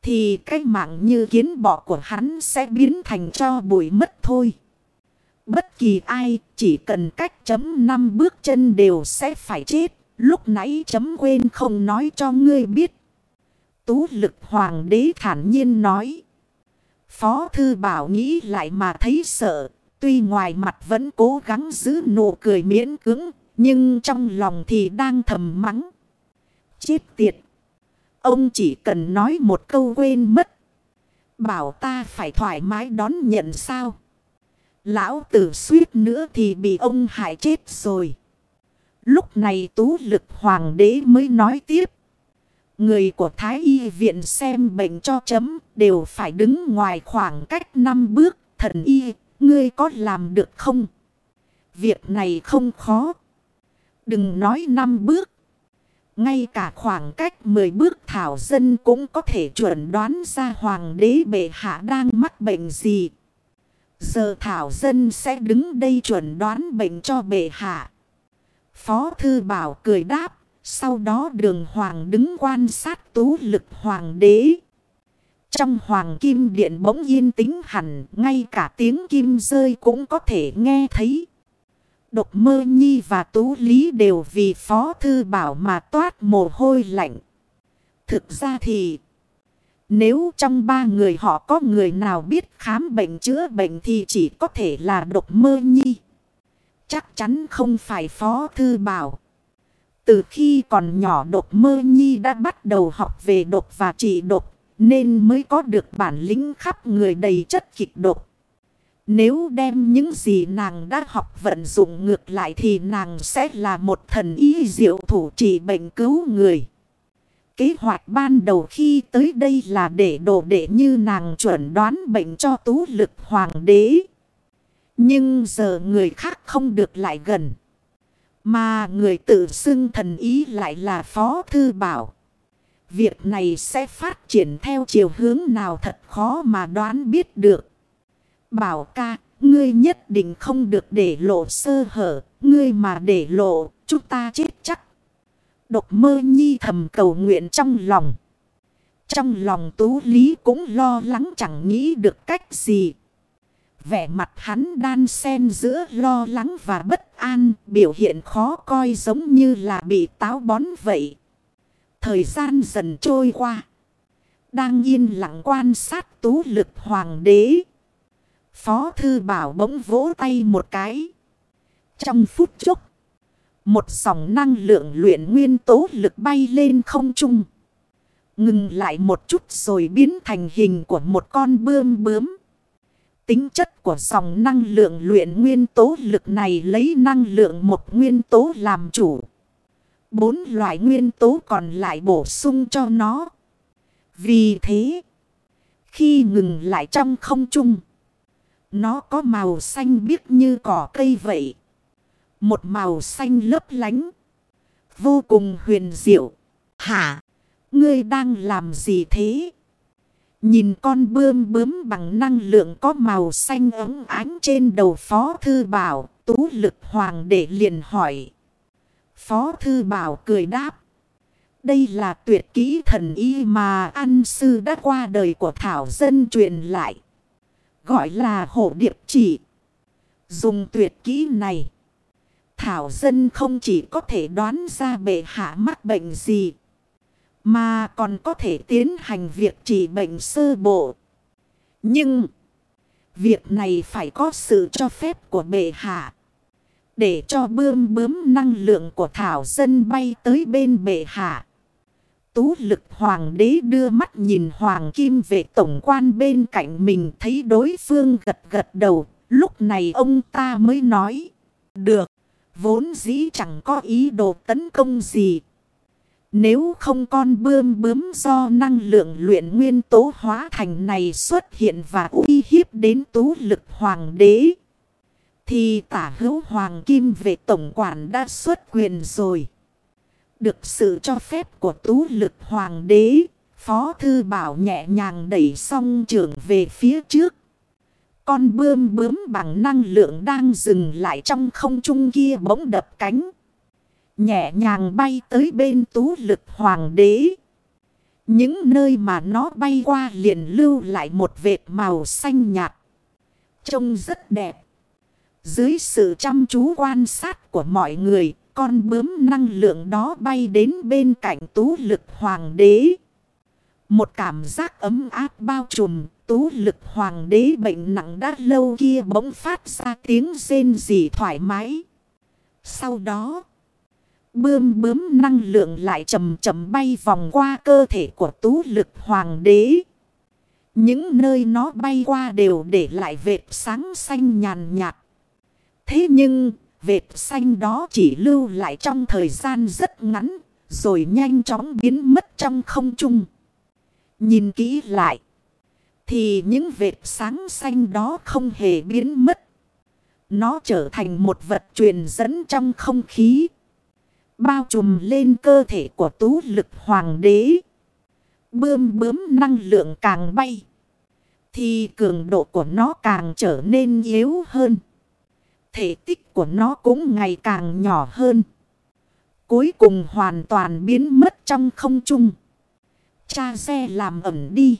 Thì cái mạng như kiến bọ của hắn sẽ biến thành cho bụi mất thôi. Bất kỳ ai chỉ cần cách chấm năm bước chân đều sẽ phải chết. Lúc nãy chấm quên không nói cho ngươi biết. Tú lực hoàng đế thản nhiên nói. Phó thư bảo nghĩ lại mà thấy sợ. Tuy ngoài mặt vẫn cố gắng giữ nụ cười miễn cứng. Nhưng trong lòng thì đang thầm mắng. Chết tiệt. Ông chỉ cần nói một câu quên mất. Bảo ta phải thoải mái đón nhận sao. Lão tử suýt nữa thì bị ông hại chết rồi. Lúc này tú lực hoàng đế mới nói tiếp. Người của Thái Y viện xem bệnh cho chấm đều phải đứng ngoài khoảng cách 5 bước. Thần y, ngươi có làm được không? Việc này không khó. Đừng nói 5 bước. Ngay cả khoảng cách 10 bước thảo dân cũng có thể chuẩn đoán ra hoàng đế bệ hạ đang mắc bệnh gì. Giờ thảo dân sẽ đứng đây chuẩn đoán bệnh cho bệ hạ. Phó thư bảo cười đáp. Sau đó đường hoàng đứng quan sát tú lực hoàng đế. Trong hoàng kim điện bỗng yên tĩnh hẳn. Ngay cả tiếng kim rơi cũng có thể nghe thấy. Độc mơ nhi và tú lý đều vì phó thư bảo mà toát mồ hôi lạnh. Thực ra thì... Nếu trong ba người họ có người nào biết khám bệnh chữa bệnh thì chỉ có thể là độc mơ nhi. Chắc chắn không phải phó thư bảo. Từ khi còn nhỏ độc mơ nhi đã bắt đầu học về độc và trị độc. Nên mới có được bản lĩnh khắp người đầy chất kịch độc. Nếu đem những gì nàng đã học vận dụng ngược lại thì nàng sẽ là một thần y diệu thủ trị bệnh cứu người. Kế hoạch ban đầu khi tới đây là để đổ đệ như nàng chuẩn đoán bệnh cho tú lực hoàng đế. Nhưng giờ người khác không được lại gần. Mà người tự xưng thần ý lại là Phó Thư Bảo. Việc này sẽ phát triển theo chiều hướng nào thật khó mà đoán biết được. Bảo ca, ngươi nhất định không được để lộ sơ hở, ngươi mà để lộ, chúng ta chết chắc. Độc mơ nhi thầm cầu nguyện trong lòng. Trong lòng tú lý cũng lo lắng chẳng nghĩ được cách gì. Vẻ mặt hắn đan xen giữa lo lắng và bất an, biểu hiện khó coi giống như là bị táo bón vậy. Thời gian dần trôi qua. Đang yên lặng quan sát tú lực hoàng đế. Phó thư bảo bỗng vỗ tay một cái. Trong phút chốc. Một dòng năng lượng luyện nguyên tố lực bay lên không trung. Ngừng lại một chút rồi biến thành hình của một con bươm bướm. Tính chất của dòng năng lượng luyện nguyên tố lực này lấy năng lượng một nguyên tố làm chủ. Bốn loại nguyên tố còn lại bổ sung cho nó. Vì thế, khi ngừng lại trong không trung, nó có màu xanh biếc như cỏ cây vậy. Một màu xanh lấp lánh, vô cùng huyền diệu. Hả? Ngươi đang làm gì thế? Nhìn con bươm bướm bằng năng lượng có màu xanh ấm ánh trên đầu Phó Thư Bảo, tú lực hoàng để liền hỏi. Phó Thư Bảo cười đáp. Đây là tuyệt kỹ thần y mà an sư đã qua đời của Thảo Dân truyền lại. Gọi là hổ điệp chỉ. Dùng tuyệt kỹ này. Thảo Dân không chỉ có thể đoán ra bệ hạ mắc bệnh gì. Mà còn có thể tiến hành việc trị bệnh sơ bộ. Nhưng. Việc này phải có sự cho phép của bệ hạ. Để cho bươm bướm năng lượng của Thảo Dân bay tới bên bệ hạ. Tú lực hoàng đế đưa mắt nhìn hoàng kim về tổng quan bên cạnh mình thấy đối phương gật gật đầu. Lúc này ông ta mới nói. Được, vốn dĩ chẳng có ý đồ tấn công gì. Nếu không con bươm bướm do năng lượng luyện nguyên tố hóa thành này xuất hiện và uy hiếp đến tú lực hoàng đế. Thì tả hữu hoàng kim về tổng quản đã xuất quyền rồi. Được sự cho phép của tú lực hoàng đế, Phó Thư Bảo nhẹ nhàng đẩy song trưởng về phía trước. Con bươm bướm bằng năng lượng đang dừng lại trong không trung kia bỗng đập cánh. Nhẹ nhàng bay tới bên tú lực hoàng đế. Những nơi mà nó bay qua liền lưu lại một vệt màu xanh nhạt. Trông rất đẹp. Dưới sự chăm chú quan sát của mọi người, con bướm năng lượng đó bay đến bên cạnh tú lực hoàng đế. Một cảm giác ấm áp bao trùm, tú lực hoàng đế bệnh nặng đã lâu kia bỗng phát ra tiếng rên rỉ thoải mái. Sau đó, bươm bướm năng lượng lại chầm chầm bay vòng qua cơ thể của tú lực hoàng đế. Những nơi nó bay qua đều để lại vệt sáng xanh nhàn nhạt. Thế nhưng, vệt xanh đó chỉ lưu lại trong thời gian rất ngắn, rồi nhanh chóng biến mất trong không trung. Nhìn kỹ lại, thì những vệt sáng xanh đó không hề biến mất. Nó trở thành một vật truyền dẫn trong không khí. Bao trùm lên cơ thể của tú lực hoàng đế. Bươm bướm năng lượng càng bay. Thì cường độ của nó càng trở nên yếu hơn thể tích của nó cũng ngày càng nhỏ hơn. Cuối cùng hoàn toàn biến mất trong không trung. Cha xe làm ẩm đi.